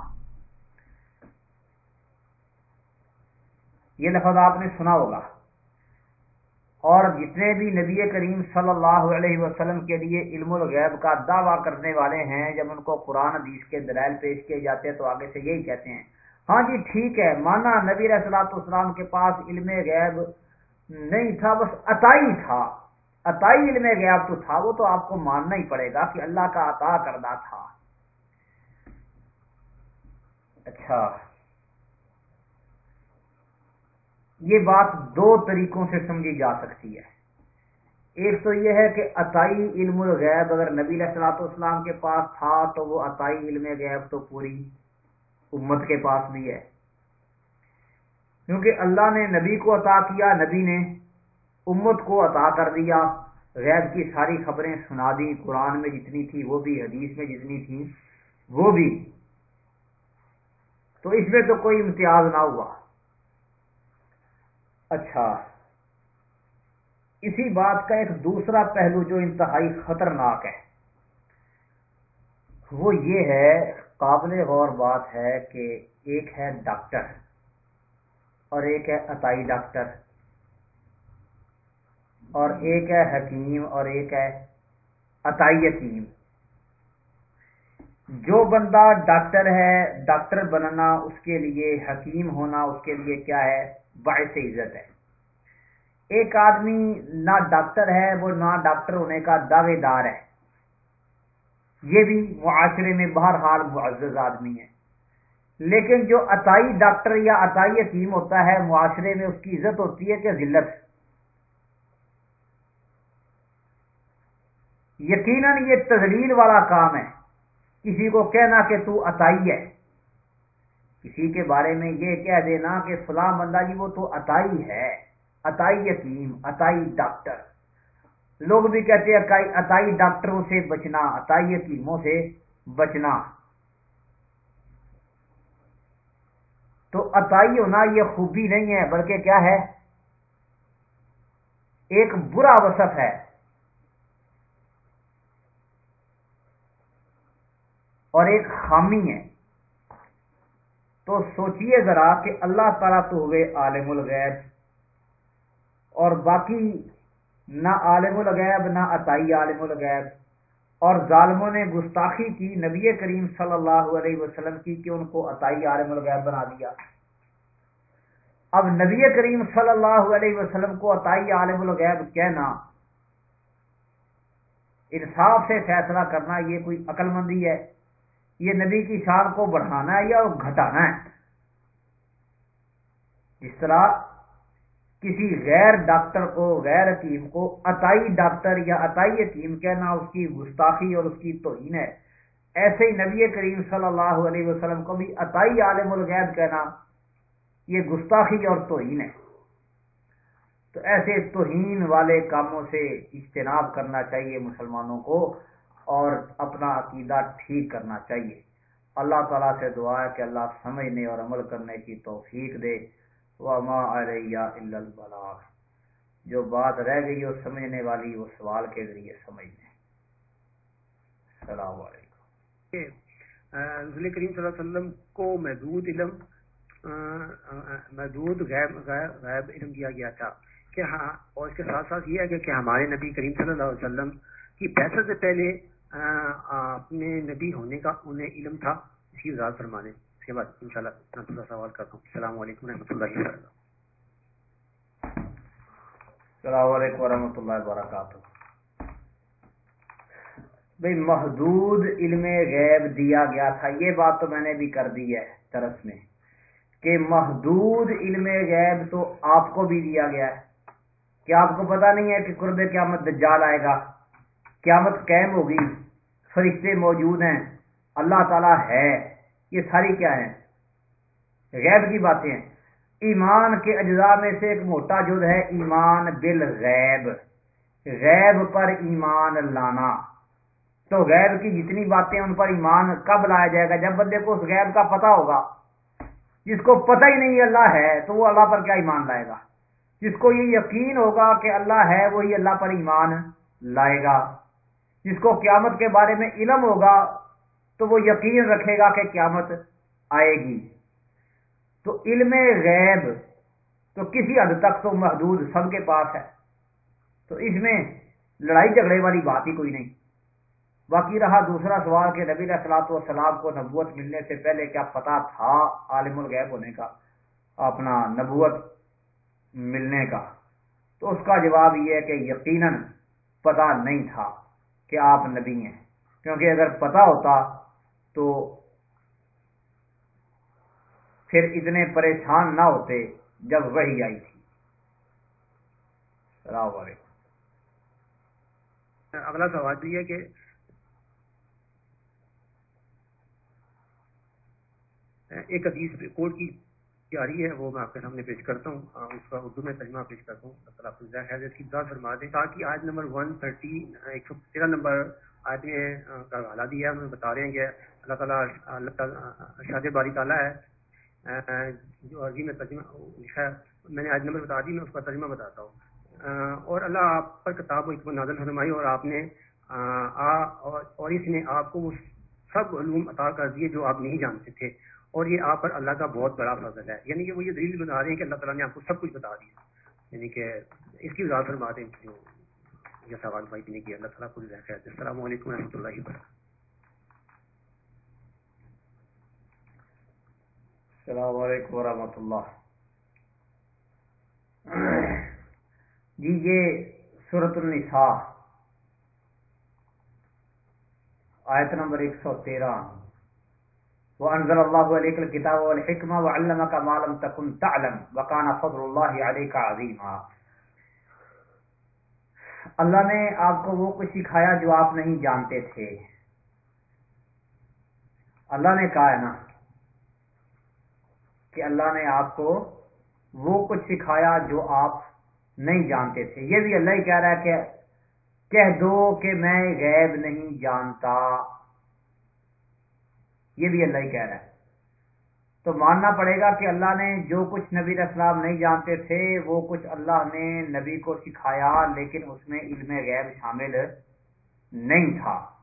Speaker 1: یہ لفظ آپ نے سنا ہوگا۔ اور جتنے بھی نبی کریم صلی اللہ علیہ وسلم کے لیے علم الغیب کا دعویٰ کرنے والے ہیں، جب ان کو قرآن حدیث کے دلائل پیش کیے جاتے ہیں تو آگے سے یہی کہتے ہیں۔ ہاں جی ٹھیک ہے، مانا نبی رسلاۃ اسلام کے پاس علم غیب نہیں تھا، بس عطائی تھا۔ عطائی علم غیب تو تھا، وہ تو آپ کو ماننا ہی پڑے گا کہ اللہ کا عطا کردہ تھا۔ اچھا۔ یہ بات دو طریقوں سے سمجھی جا سکتی ہے۔ ایک تو یہ ہے کہ عطائی علم الغیب اگر نبی علیہ السلاۃ اسلام کے پاس تھا تو وہ عطائی علم غیب تو پوری امت کے پاس بھی ہے۔ کیونکہ اللہ نے نبی کو عطا کیا، نبی نے امت کو عطا کر دیا۔ غیب کی ساری خبریں سنا دی، قرآن میں جتنی تھی، وہ بھی، حدیث میں جتنی تھی، وہ بھی۔ تو اس میں تو کوئی امتیاز نہ ہوا۔ اچھا۔ اسی بات کا ایک دوسرا پہلو جو انتہائی خطرناک ہے، وہ یہ ہے، قابل غور بات ہے کہ ایک ہے ڈاکٹر۔ اور ایک ہے عطائی ڈاکٹر، اور ایک ہے حکیم، اور ایک ہے عطائی حکیم جو بندہ ڈاکٹر ہے، ڈاکٹر بننا اس کے لیے حکیم ہونا اس کے لیے کیا ہے؟ باعث عزت ہے۔ ایک آدمی نہ ڈاکٹر ہے، وہ نہ ڈاکٹر ہونے کا دعوے دار ہے۔ یہ بھی معاشرے میں بہرحال معزز آدمی ہے۔ لیکن جو عطائی ڈاکٹر یا عطائی حکیم ہوتا ہے، معاشرے میں اس کی عزت ہوتی ہے کہ ذلت۔ یقیناً یہ تزلیل والا کام ہے۔ کسی کو کہنا کہ تو عطائی ہے۔ کسی کے بارے میں یہ کہہ دینا کہ فلاں بندہ جی وہ تو عطائی ہے۔ عطائی یتیم عطائی ڈاکٹر۔ لوگ بھی کہتے ہیں عطائی ڈاکٹروں سے بچنا، عطائی یتیموں سے بچنا۔ تو عطائی ہونا یہ خوبی نہیں ہے، بلکہ کیا ہے؟ ایک برا وصف ہے۔ اور ایک خامی ہے۔ تو سوچئے ذرا کہ اللہ تعالیٰ تو ہوئے عالم الغیب۔ اور باقی نہ عالم الغیب، نہ عطائی عالم الغیب۔ اور ظالموں نے گستاخی کی نبی کریم صلی اللہ علیہ وسلم کی کہ ان کو عطائی عالم الغیب بنا دیا۔ اب نبی کریم صلی اللہ علیہ وسلم کو عطائی عالم الغیب کہنا، انصاف سے فیصلہ کرنا یہ کوئی عقل مندی ہے، یہ نبی کی شان کو بڑھانا ہے یا گھٹانا ہے۔ جس طرح کسی غیر ڈاکٹر کو، غیر حکیم کو، عطائی ڈاکٹر یا عطائی حکیم کہنا اس کی گستاخی اور اس کی توہین ہے۔ ایسے ہی نبی کریم صلی اللہ علیہ وسلم کو بھی عطائی عالم الغیب کہنا یہ گستاخی اور توہین ہے۔ تو ایسے توہین والے کاموں سے اجتناب کرنا چاہیے مسلمانوں کو اور اپنا عقیدہ ٹھیک کرنا چاہیے۔ اللہ تعالیٰ سے دعا ہے کہ اللہ سمجھنے اور عمل کرنے کی توفیق دے۔ وما علیہ البلاغ۔ جو بات رہ گئی وہ سمجھنے والی، وہ سوال کے ذریعے سمجھ لیں السلام علیکم۔
Speaker 2: رسول کریم صلی اللہ علیہ وسلم کو محدود علم محدود غیب غیب علم دیا گیا تھا کہ ہاں اور اس کے ساتھ ساتھ یہ ہے کہ ہمارے نبی کریم صلی اللہ علیہ وسلم کی بحثت سے پہلے اپنے نبی ہونے کا انہیں علم تھا، اس کی وضاحت فرما دیں اس کے بعد ان شاء اللہ دوسرا سوال کرتا ہوں۔ السلام علیکم رحمۃ اللہ وبرکاتہ۔
Speaker 1: السلام علیکم ورحمۃ اللہ وبرکاتہ۔ بھائی، محدود علم غیب دیا گیا تھا۔ یہ بات تو میں نے بھی کر دی ہے طرف میں کہ محدود علم غیب تو آپ کو بھی دیا گیا ہے۔ کیا آپ کو پتا نہیں ہے کہ قرب قیامت دجال آئے گا؟ قیامت قائم ہوگی، فرشتے موجود ہیں، اللہ تعالی ہے۔ یہ ساری کیا ہیں؟ غیب کی باتیں ہیں۔ ایمان کے اجزاء میں سے ایک موٹا جد ہے ایمان بالغیب۔ غیب پر ایمان لانا۔ تو غیب کی جتنی باتیں ان پر ایمان کب لایا جائے گا؟ جب بندے کو اس غیب کا پتہ ہوگا، جس کو پتہ ہی نہیں اللہ ہے، تو وہ اللہ پر کیا ایمان لائے گا؟ جس کو یہ یقین ہوگا کہ اللہ ہے، وہی اللہ پر ایمان لائے گا۔ جس کو قیامت کے بارے میں علم ہوگا تو وہ یقین رکھے گا کہ قیامت آئے گی۔ تو علم غیب تو کسی حد تک تو محدود سب کے پاس ہے۔ تو اس میں لڑائی جھگڑے والی بات ہی کوئی نہیں۔ باقی رہا دوسرا سوال کہ نبی اصلاۃ والسلام کو نبوت ملنے سے پہلے کیا پتا تھا عالم الغیب ہونے کا، اپنا نبوت ملنے کا؟ تو اس کا جواب یہ ہے کہ یقیناً پتا نہیں تھا کہ آپ نبی ہیں۔ کیونکہ اگر پتا ہوتا تو پھر اتنے پریشان نہ ہوتے جب وہی آئی تھی۔ السلام علیکم۔
Speaker 2: اگلا سوال یہ ہے کہ ایک حدیث کوٹ کی جاری ہے، وہ میں آپ کے سامنے پیش کرتا ہوں۔ اس کا اردو میں ترجمہ پیش کرتا ہوں۔ خیر اس کی بات فرما دیں۔ تاکہ آج نمبر ون تھرٹی ایک سو تیرہ نمبر آج میں کا حوالہ دیا ہے۔ انہوں بتا رہے ہیں کہ اللہ تعالیٰ اللہ تعالیٰ شاد باری تعالیٰ ہے۔ جو عرضی میں ترجمہ لکھا ہے۔ میں نے آج نمبر بتا دی، میں اس کا ترجمہ بتاتا ہوں۔ اور اللہ آپ پر کتاب و حکمت نازل فرمائی اور آپ نے، آ اور اس نے آپ کو وہ سب علوم عطا کر دیے جو آپ نہیں جانتے تھے۔ اور یہ آپ پر اللہ کا بہت بڑا فضل ہے۔ یعنی کہ وہ یہ دلیل بتا رہے ہیں کہ اللہ تعالیٰ نے آپ کو سب کچھ بتا دیا۔ یعنی کہ اس کی وضاحت فرما دیں۔ جو یہ سوال بھائی نے کیا اللہ تعالیٰ کو السلام علیکم و رحمۃ اللہ وبرکاتہ۔
Speaker 1: السلام علیکم ورحمۃ اللہ۔ جی یہ صورت النساء، آیت نمبر ایک سو تیرہ۔ وانزل الله عليك الكتاب والحكمه وعلمك ما لم تكن تعلم وكان فضل الله عليك عظيما اللہ نے آپ کو وہ کچھ سکھایا جو آپ نہیں جانتے تھے۔ اللہ نے کہا ہے نا کہ اللہ نے آپ کو وہ کچھ سکھایا جو آپ نہیں جانتے تھے۔ یہ بھی اللہ ہی کہہ رہا ہے کہ کہہ دو کہ میں غیب نہیں جانتا۔ یہ بھی اللہ ہی کہہ رہا ہے۔ تو ماننا پڑے گا کہ اللہ نے جو کچھ نبی اسلام نہیں جانتے تھے، وہ کچھ اللہ نے نبی کو سکھایا، لیکن اس میں علم غیب شامل نہیں تھا۔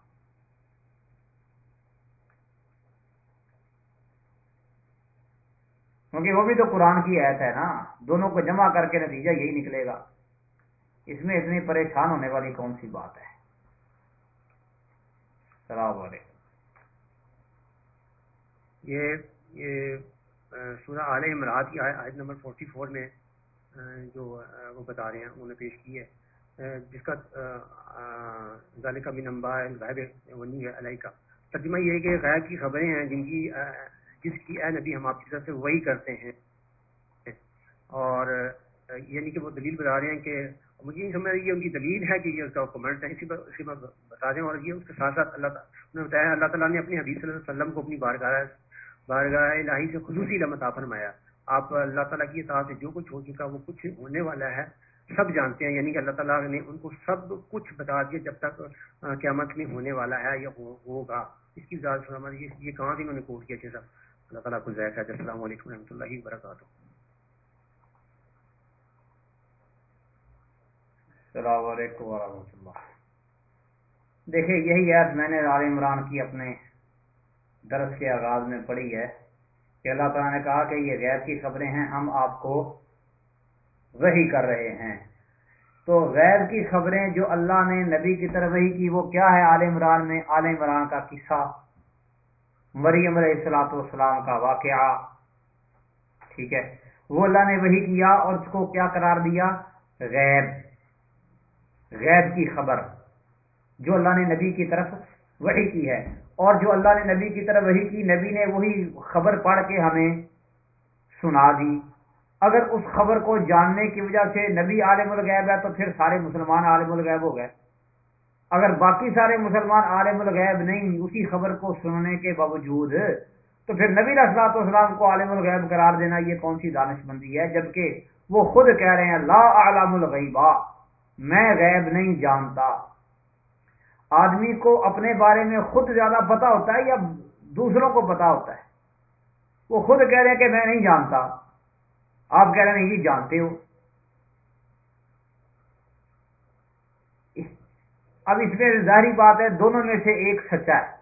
Speaker 1: کیونکہ وہ بھی تو قرآن کی ایت ہے نا، دونوں کو جمع کر کے نتیجہ یہی نکلے گا۔ اس میں اتنی پریشان ہونے والی کون سی بات ہے؟ السلام علیکم۔
Speaker 2: یہ یہ سورہ عال عمرات کی آیت نمبر فورٹی فور میں جو وہ بتا رہے ہیں، انہوں نے پیش کی ہے۔ جس کا ذالک کا بھی نمبر غائب ونی علیہ کا ترجمہ یہ ہے کہ غائب کی خبریں ہیں، جن کی جس کی اے نبی ہم آپ کی طرف سے وہی کرتے ہیں۔ اور یعنی کہ وہ دلیل بتا رہے ہیں کہ مجھے نہیں سمجھ یہ ان کی دلیل ہے کہ یہ اس کا کمنٹ ہے، اسی پر اسی پر بتا دیں اور یہ اس کے ساتھ ساتھ اللہ تعالیٰ نے بتایا اللہ تعالیٰ نے اپنی حبیب صلی اللہ علیہ وسلم کو اپنی بارگاہ بارگاہ الہی سے خصوصی عطا فرمایا۔ آپ اللہ تعالیٰ کی اطاعت سے جو کچھ ہو چکا وہ کچھ ہونے والا ہے، سب جانتے ہیں۔ یعنی کہ اللہ تعالیٰ نے ان کو سب کچھ بتا دیا جب تک قیامت میں ہونے والا ہے یا ہوگا۔ اس کی زیادہ یہ کہاں سے انہوں نے کوٹ کیا اچھا سب اللہ تعالیٰ کو ذائقہ السلام علیکم و رحمۃ اللہ وبرکاتہ۔
Speaker 1: السلام علیکم ورحمۃ اللہ۔ دیکھیں یہی ہے میں نے عال عمران کی اپنے درس کے آغاز میں پڑھی ہے کہ اللہ تعالیٰ نے کہا کہ یہ غیر کی خبریں ہیں ہم آپ کو وہی کر رہے ہیں۔ تو غیر کی خبریں جو اللہ نے نبی کی طرف وہی کی وہ کیا ہے عال عمران میں؟ عال عمران کا قصہ۔ مریم علیہ السلاۃ والسلام کا واقعہ۔ ٹھیک ہے۔ وہ اللہ نے وہی کیا اور اس کو کیا قرار دیا؟ غیب۔ غیب کی خبر۔ جو اللہ نے نبی کی طرف وہی کی ہے۔ اور جو اللہ نے نبی کی طرف وہی کی، نبی نے وہی خبر پڑھ کے ہمیں سنا دی۔ اگر اس خبر کو جاننے کی وجہ سے نبی عالم الغیب ہے تو پھر سارے مسلمان عالم الغیب ہو گئے۔ اگر باقی سارے مسلمان عالم الغیب نہیں، اسی خبر کو سننے کے باوجود، تو پھر نبی اسلاط والسلام کو عالم الغیب قرار دینا یہ کون سی دانش مندی ہے؟ جبکہ وہ خود کہہ رہے ہیں، لا عالم الغیبا میں غیب نہیں جانتا۔ آدمی کو اپنے بارے میں خود زیادہ پتا ہوتا ہے یا دوسروں کو پتا ہوتا ہے؟ وہ خود کہہ رہے ہیں کہ میں نہیں جانتا۔ آپ کہہ رہے ہیں، یہ جانتے ہو۔ اب اس میں ظاہری بات ہے، دونوں میں سے ایک سچا ہے۔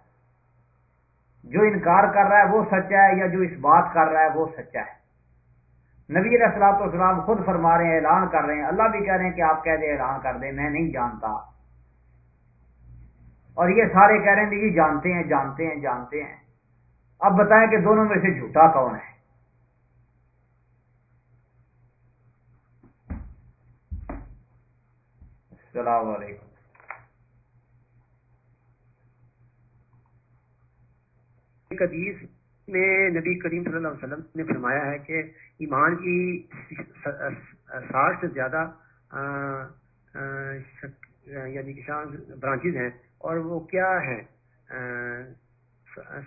Speaker 1: جو انکار کر رہا ہے وہ سچا ہے، یا جو اس بات کر رہا ہے وہ سچا ہے۔ نبی علیہ السلاط والسلام خود فرما رہے ہیں، اعلان کر رہے ہیں۔ اللہ بھی کہہ رہے ہیں کہ آپ کہہ دیں، اعلان کر دیں۔ میں نہیں جانتا۔ اور یہ سارے کہہ رہے ہیں کہ جانتے ہیں جانتے ہیں جانتے ہیں۔ اب بتائیں کہ دونوں میں سے جھوٹا کون ہے؟ السلام علیکم۔
Speaker 2: حدیث میں نبی کریم صلی اللہ علیہ وسلم نے فرمایا ہے کہ ایمان کی ساٹھ سے زیادہ یعنی کہ برانچز ہیں اور وہ کیا ہے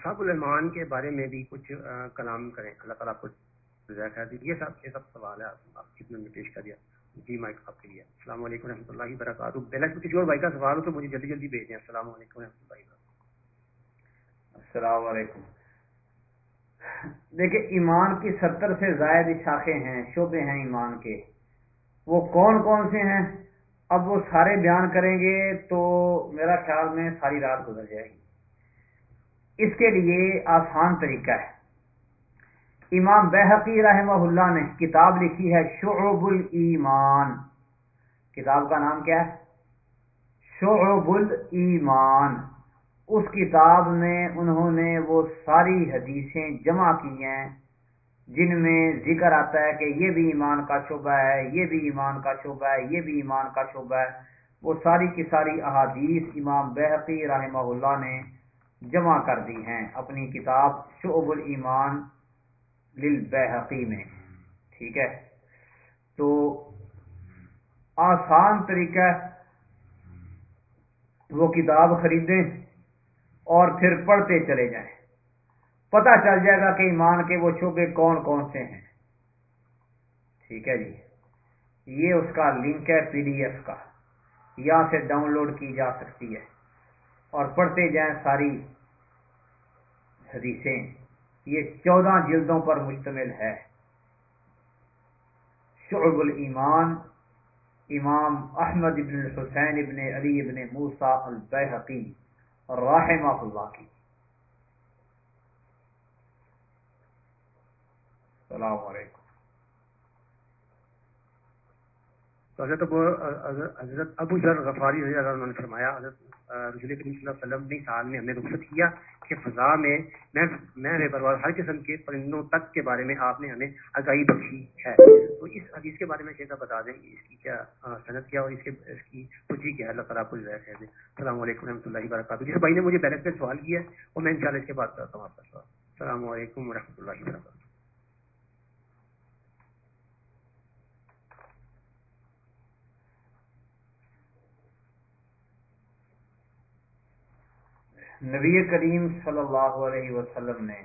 Speaker 2: سب المان کے بارے میں بھی کچھ کلام کریں۔ اللہ تعالیٰ کو یہ سب یہ سب سوال ہے۔ آپ کتنے میں پیش کر دیا۔ جی مائک آپ کے لیے۔ السلام علیکم رحمۃ اللہ وبرکاتہ۔ پہلے کسی اور بھائی کا سوال ہو تو مجھے جلدی جلدی بھیج دیں۔ السلام علیکم رحمۃ اللہ وبرکاتہ۔
Speaker 1: السلام علیکم۔ دیکھیں، ایمان کی ستر سے زائد شاخیں ہیں، شعبے ہیں ایمان کے۔ وہ کون کون سے ہیں؟ اب وہ سارے بیان کریں گے تو میرا خیال میں ساری رات گزر جائے گی۔ اس کے لیے آسان طریقہ ہے۔ امام بحقی رحمہ اللہ نے کتاب لکھی ہے شعب الایمان۔ کتاب کا نام کیا ہے؟ شعب الایمان۔ اس کتاب میں انہوں نے وہ ساری حدیثیں جمع کی ہیں، جن میں ذکر آتا ہے کہ یہ بھی ایمان کا شعبہ ہے، یہ بھی ایمان کا شعبہ ہے، یہ بھی ایمان کا شعبہ ہے۔ وہ ساری کی ساری احادیث امام بحقی رحمہ اللہ نے جمع کر دی ہیں اپنی کتاب شعب الایمان للبحقی میں۔ ٹھیک ہے؟ تو آسان طریقہ وہ کتاب خریدیں۔ اور پھر پڑھتے چلے جائیں۔ پتہ چل جائے گا کہ ایمان کے وہ شعبے کون کون سے ہیں۔ ٹھیک ہے جی؟ یہ اس کا لنک ہے پی ڈی ایف کا۔ یہاں سے ڈاؤن لوڈ کی جا سکتی ہے۔ اور پڑھتے جائیں ساری حدیثیں۔ یہ چودہ جلدوں پر مشتمل ہے۔ شعب الایمان، امام احمد ابن الحسین ابن علی ابن موسا البحقی رحمہ اللہ کی۔ السلام علیکم۔
Speaker 2: تو حضرت ابو حضرت ابو ذر غفاری رضی اللہ عنہ نے فرمایا، حضرت رسول کریم صلی اللہ علیہ وسلم نے سال میں ہم نے رخصت کیا کہ فضا میں میں میں پرواز ہر قسم کے پرندوں تک کے بارے میں آپ نے ہمیں آگاہی بخشی ہے۔ تو اس حدیث کے بارے میں شیخ بتا دیں، اس کی کیا صنعت کیا اور اس کے اس کی خوشی کیا ہے؟ اللہ تعالیٰ کو ذائقہ دیں السلام علیکم رحمۃ اللہ وبرکاتہ۔ جس بھائی نے مجھے بیلنس پہ سوال کیا ہے، وہ میں انشاءاللہ اس کے بعد کرتا ہوں آپ کا سوال۔ السلام علیکم ورحمۃ اللہ وبرکاتہ۔
Speaker 1: نبی کریم صلی اللہ علیہ وسلم نے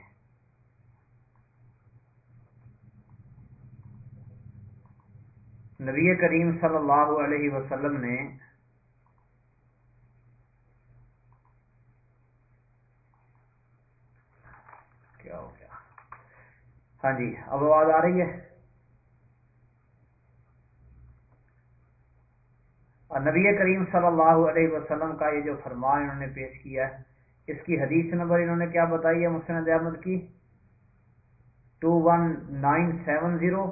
Speaker 1: نبی کریم صلی اللہ علیہ وسلم نے کیا ہو گیا؟ ہاں جی اب آواز آ رہی ہے؟ اور نبی کریم صلی اللہ علیہ وسلم کا یہ جو فرمان انہوں نے پیش کیا ہے اس کی حدیث نمبر انہوں نے کیا بتائی ہے مسند احمد کی؟ Two one nine seven zero.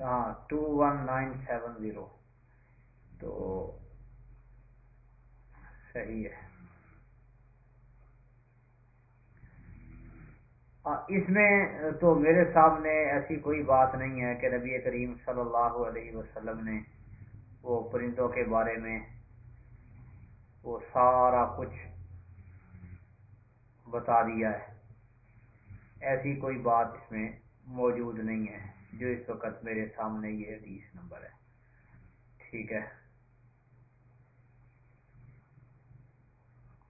Speaker 1: ہاں two one nine seven zero. تو صحیح ہے۔ اس میں تو میرے سامنے ایسی کوئی بات نہیں ہے کہ نبی کریم صلی اللہ علیہ وسلم نے وہ پرندوں کے بارے میں وہ سارا کچھ بتا دیا ہے۔ ایسی کوئی بات اس میں موجود نہیں ہے۔ جو اس وقت میرے سامنے یہ حدیث نمبر ہے۔ ٹھیک ہے۔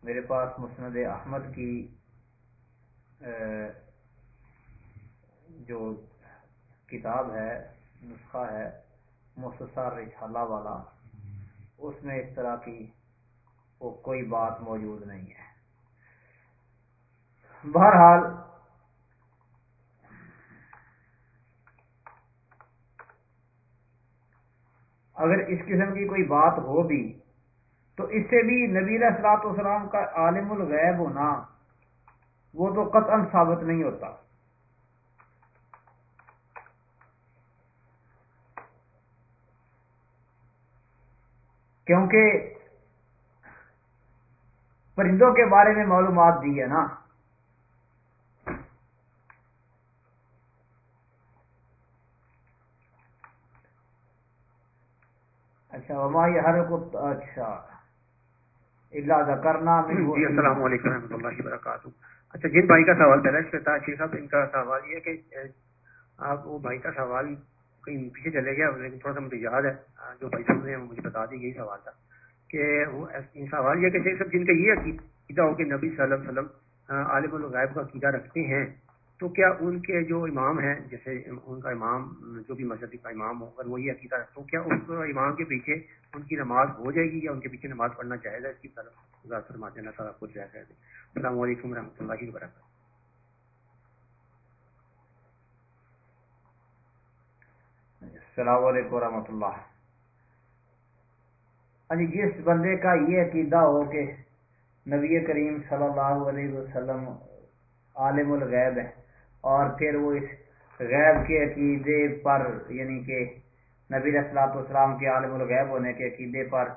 Speaker 1: میرے پاس مسند احمد کی جو کتاب ہے، نسخہ ہے، مختصر رسالہ والا، اس میں اس طرح کی وہ کوئی بات موجود نہیں ہے۔ بہرحال، اگر اس قسم کی کوئی بات ہو بھی، تو اس سے بھی نبی السلاط اسلام کا عالم الغیب ہونا وہ تو قطعا ثابت نہیں ہوتا۔ کیونکہ پرندوں کے بارے میں معلومات دی ہے نا۔ اچھا یہ ہر کو اچھا۔ اللہ کرنا
Speaker 2: جی السلام علیکم رحمۃ اللہ وبرکاتہ۔ اچھا جن بھائی کا سوال پہلے سے تھا شیخ صاحب ان کا سوال یہ کہ آپ وہ بھائی کا سوال کہیں پیچھے چلے گیا، لیکن تھوڑا سا مجھے یاد ہے جو بھائی سن رہے ہیں مجھے بتا دی یہی سوال تھا کہ سوال یہ کہ شیخ صاحب، جن کا یہ عقیدہ ہو کہ نبی صلی اللہ علیہ وسلم عالم الغیب کا عقیدہ رکھتے ہیں، تو کیا ان کے جو امام ہیں، جیسے ان کا امام، جو بھی مسجد کا امام ہو، اگر وہ یہ عقیدہ تو کیا اس امام کے پیچھے ان کی نماز ہو جائے گی یا ان کے پیچھے نماز پڑھنا چاہے گا اس کی طرف فرماتے ہیں سارا کچھ جائے السلام علیکم و رحمۃ اللہ وبرکاتہ۔
Speaker 1: السلام علیکم و اللہ۔ جی جس بندے کا یہ عقیدہ ہو کہ نبی کریم صلی اللہ علیہ وسلم عالم الغیب ہے اور پھر وہ اس غیب کے عقیدے پر یعنی کہ نبی اسلاط اسلام کے عالم الغیب ہونے کے عقیدے پر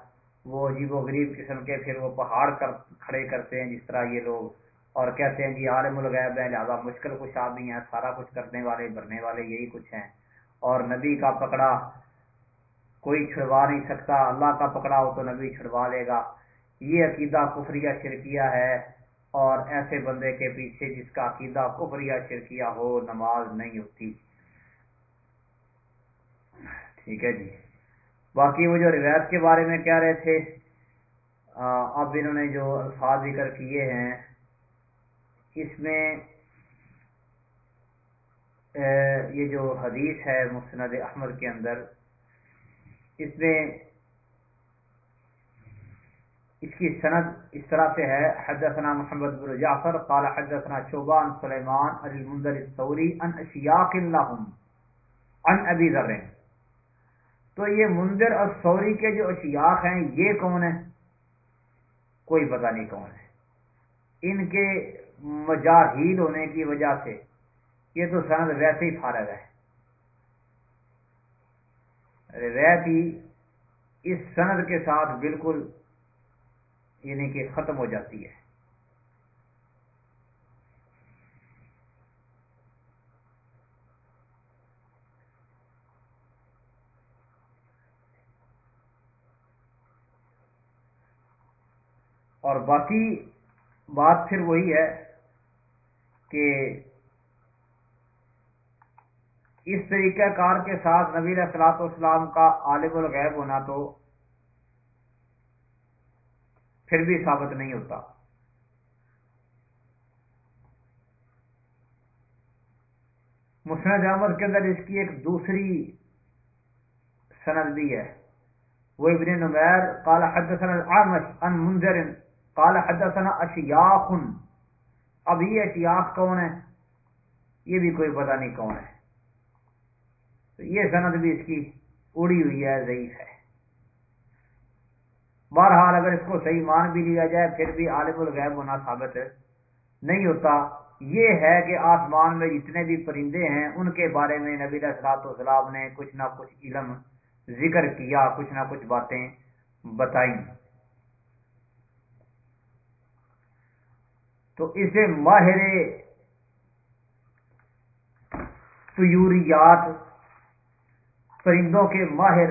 Speaker 1: وہ عجیب و غریب قسم کے پھر وہ پہاڑ کر کھڑے کرتے ہیں جس طرح یہ لوگ اور کہتے ہیں جی عالم الغیب ہے لہٰذا مشکل کچھ بھی ہیں، سارا کچھ کرنے والے، بھرنے والے، یہی کچھ ہیں۔ اور نبی کا پکڑا، کوئی چھڑوا نہیں سکتا، اللہ کا پکڑا ہو تو نبی چھڑوا لے گا۔ یہ عقیدہ کفریہ شرکیہ ہے اور ایسے بندے کے پیچھے جس کا عقیدہ کفریہ شرکیہ ہو، نماز نہیں ہوتی۔ ٹھیک ہے جی۔ باقی وہ جو روایت کے بارے میں کہہ رہے تھے اب انہوں نے جو الفاظ ذکر کیے ہیں، اس میں یہ جو حدیث ہے مسند احمد کے اندر، اس میں اس کی سند اس طرح سے ہے، حدثنا محمد بن جعفر قال حدثنا شوبان سلیمان علی المنذر الثوری ان اشیاق لهم عن ابی ذر۔ تو یہ منذر الثوری کے جو اشیاق ہیں، یہ کون ہیں؟ کوئی پتہ نہیں کون ہے ان کے مجاہیل ہونے کی وجہ سے یہ تو سند ویسے ہی فارغ ہے۔ روایت ہی اس سند کے ساتھ بالکل یعنی کہ ختم ہو جاتی ہے۔ اور باقی بات پھر وہی ہے کہ اس طریقہ کار کے ساتھ نبی اخلاط اسلام کا عالم الغیب ہونا تو پھر بھی ثابت نہیں ہوتا۔ مسند احمد کے اندر اس کی ایک دوسری سند بھی ہے۔ وہ ابن نمیر، قال حدثنا العامش ان منذر، قال حدثنا اشیاخ اب یہ اشیاخ کون ہے؟ یہ بھی کوئی پتہ نہیں کون ہے۔ تو یہ سند بھی اس کی اڑی ہوئی ہے، ضعیف ہے۔ بہرحال اگر اس کو صحیح مان بھی لیا جائے، پھر بھی عالم الغیب ہونا ثابت نہیں ہوتا۔ یہ ہے کہ آسمان میں جتنے بھی پرندے ہیں، ان کے بارے میں نبی السلاط والسلام نے کچھ نہ کچھ علم ذکر کیا، کچھ نہ کچھ باتیں بتائیں۔ تو اسے ماہر طیوریات پرندوں کے ماہر،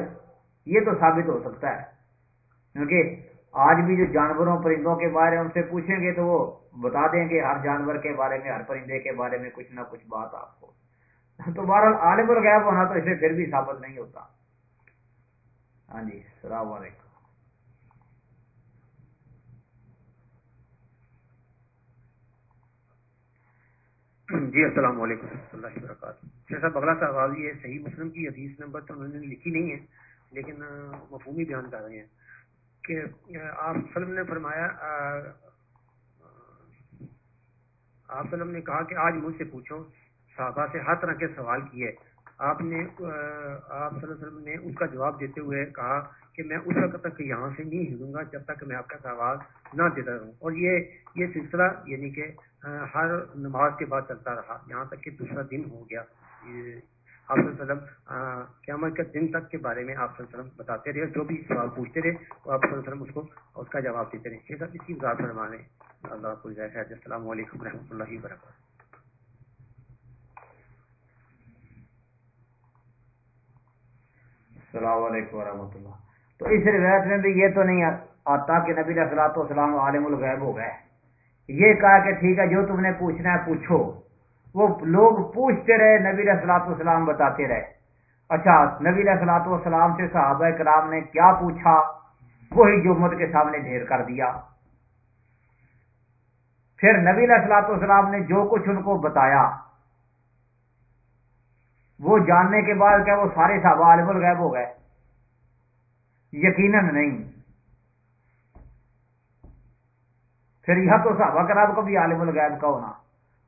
Speaker 1: یہ تو ثابت ہو سکتا ہے۔ کیونکہ آج بھی جو جانوروں، پرندوں کے بارے میں ان سے پوچھیں گے تو وہ بتا دیں گے ہر جانور کے بارے میں، ہر پرندے کے بارے میں کچھ نہ کچھ بات آپ کو۔ [LAUGHS] تو بہرحال عالم الغیب ہونا تو اسے پھر بھی ثابت نہیں ہوتا۔ ہاں جی السلام علیکم۔
Speaker 2: جی السلام علیکم و رحمۃ اللہ وبرکاتہ۔ شیخ صاحب اگلا سوال یہ صحیح مسلم کی حدیث نمبر تو انہوں نے لکھی نہیں ہے، لیکن مفہومی بیان کر رہے ہیں کہ آپ وسلم نے فرمایا آپ وسلم نے کہا کہ آج مجھ سے پوچھو، صحابہ سے ہر طرح کے سوال کیے۔ آپ نے آپ صلی اللہ علیہ وسلم نے اس کا جواب دیتے ہوئے کہا کہ میں اس وقت تک یہاں سے نہیں ہلوں گا جب تک میں آپ کا سوال نہ دیتا رہوں۔ اور یہ یہ سلسلہ یعنی کہ ہر نماز کے بعد چلتا رہا، یہاں تک کہ دوسرا دن ہو گیا۔ آپ وسلم قیامت کے دن تک کے بارے میں آپ وسلم بتاتے رہے، جو بھی سوال پوچھتے رہے، وہ آپ وسلم اس کو، اس کا جواب دیتے رہے۔ صاحب اس کی وضاحت فرمانے اللہ کو خیر السلام علیکم رحمۃ اللہ وبرکاتہ۔
Speaker 1: السلام علیکم ورحمۃ اللہ۔ تو اس روایت میں بھی یہ تو نہیں آتا کہ نبی اخلاط والسلام عالم الغیب ہو گئے۔ یہ کہا کہ ٹھیک ہے، جو تم نے پوچھنا ہے پوچھو۔ وہ لوگ پوچھتے رہے، نبی اخلاط والسلام بتاتے رہے۔ اچھا نبی اخلاط والسلام سے صحابہ کرام نے کیا پوچھا؟ وہی جو مت کے سامنے ڈھیر کر دیا۔ پھر نبی اخلاط والسلام نے جو کچھ ان کو بتایا، وہ جاننے کے بعد کیا وہ سارے صحابہ عالم الغیب ہو گئے؟ یقیناً نہیں۔ پھر یہاں تو صحابہ کراب کا بھی عالم الغیب کا ہونا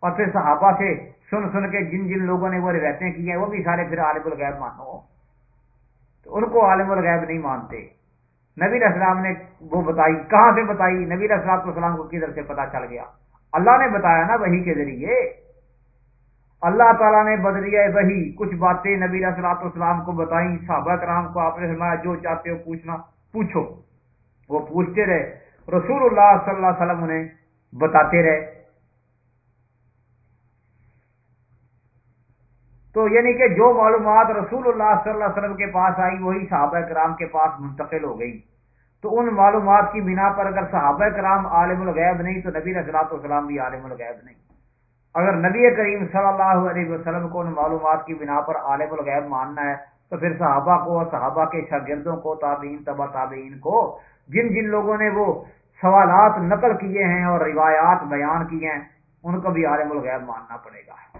Speaker 1: اور پھر صحابہ سے سن سن کے جن جن لوگوں نے وہ روایتیں کی ہیں، وہ بھی سارے پھر عالم الغیب مانو۔ تو ان کو عالم الغیب نہیں مانتے۔ نبی اسلام نے وہ بتائی، کہاں سے بتائی؟ نبی اسلام السلام کو کدھر سے پتا چل گیا؟ اللہ نے بتایا نا وہی کے ذریعے۔ اللہ تعالیٰ نے بدریہ وہی کچھ باتیں نبی اصلاۃ السلام کو بتائیں، صحابہ کرام کو آپ نے فرمایا، جو چاہتے ہو پوچھنا، پوچھو۔ وہ پوچھتے رہے۔ رسول اللہ صلی اللہ علیہ وسلم انہیں بتاتے رہے۔ تو یعنی کہ جو معلومات رسول اللہ صلی اللہ علیہ وسلم کے پاس آئی، وہی صحابہ کرام کے پاس منتقل ہو گئی۔ تو ان معلومات کی بنا پر اگر صحابہ کرام عالم الغیب نہیں، تو نبی رسلاۃ السلام بھی عالم الغیب نہیں۔ اگر نبی کریم صلی اللہ علیہ وسلم کو ان معلومات کی بنا پر عالم الغیب ماننا ہے، تو پھر صحابہ کو اور صحابہ کے شاگردوں کو، تابعین، تبا تابعین کو، جن جن لوگوں نے وہ سوالات نقل کیے ہیں اور روایات بیان کیے ہیں، ان کو بھی عالم الغیب ماننا پڑے گا۔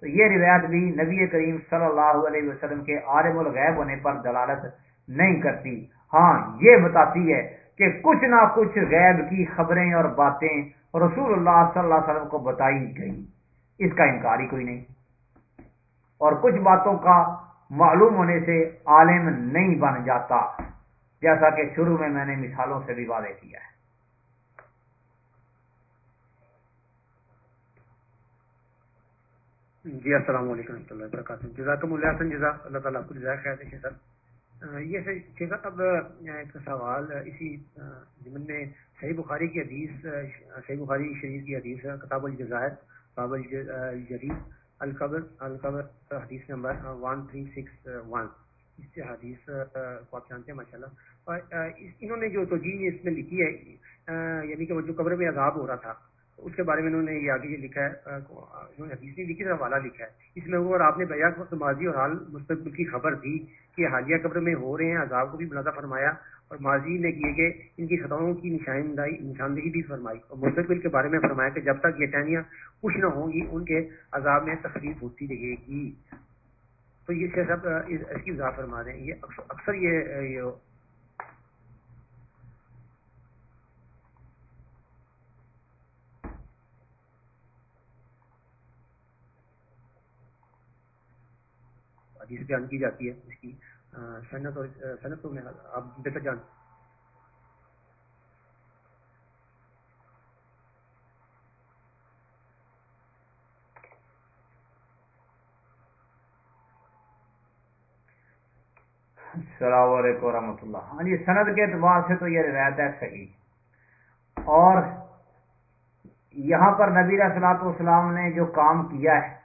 Speaker 1: تو یہ روایت بھی نبی کریم صلی اللہ علیہ وسلم کے عالم الغیب ہونے پر دلالت نہیں کرتی۔ ہاں یہ بتاتی ہے کہ کچھ نہ کچھ غیب کی خبریں اور باتیں رسول اللہ صلی اللہ علیہ وسلم کو بتائی گئی۔ اس کا انکار ہی کوئی نہیں۔ اور کچھ باتوں کا معلوم ہونے سے عالم نہیں بن جاتا۔ جیسا کہ شروع میں میں نے مثالوں سے بھی وعدے کیا ہے۔
Speaker 2: جی السلام علیکم و رحمۃ اللہ وبرکاتہ۔ جزاکم اللہ حسن جزاک اللہ تعالیٰ کو جزاک خیر ہے سر۔ یہ شیخ صاحب ایک سوال اسی ضمن میں صحیح بخاری کی حدیث صحیح بخاری شریف کی حدیث کتاب الجزائر، باب الجریف القبر القبر، حدیث number one three six one اس سے حدیث کو آپ جانتے ہیں ماشاء اللہ اور انہوں نے جو توجہ اس میں لکھی ہے یعنی کہ وہ جو قبر میں عذاب ہو رہا تھا اس کے بارے میں انہوں نے یہ آگے یہ لکھا ہے انہوں نے حدیث نہیں لکھی حوالہ لکھا ہے۔ اس میں وہ اور آپ نے بیاق وقت ماضی اور حال مستقبل کی خبر دی کہ حالیہ قبر میں ہو رہے ہیں، عذاب کو بھی منازع فرمایا اور ماضی نے کیے کہ ان کی خطاؤں کی نشاندہی نشاندہی بھی فرمائی۔ اور مستقبل کے بارے میں فرمایا کہ جب تک یہ ٹہنیاں کچھ نہ ہوں گی، ان کے عذاب میں تخلیف ہوتی رہے گی۔ تو یہ سب اس کی وضاحت فرما رہے ہیں۔ یہ اکثر یہ حدیث بیان کی جاتی ہے، اس کی صنعت اور صنعت میں آپ بہتر جان
Speaker 1: السلام علیکم ورحمۃ اللہ۔ ہاں جی سند کے اعتبار سے تو یہ روایت ہے صحیح۔ اور یہاں پر نبی اصلاۃ والسلام نے جو کام کیا ہے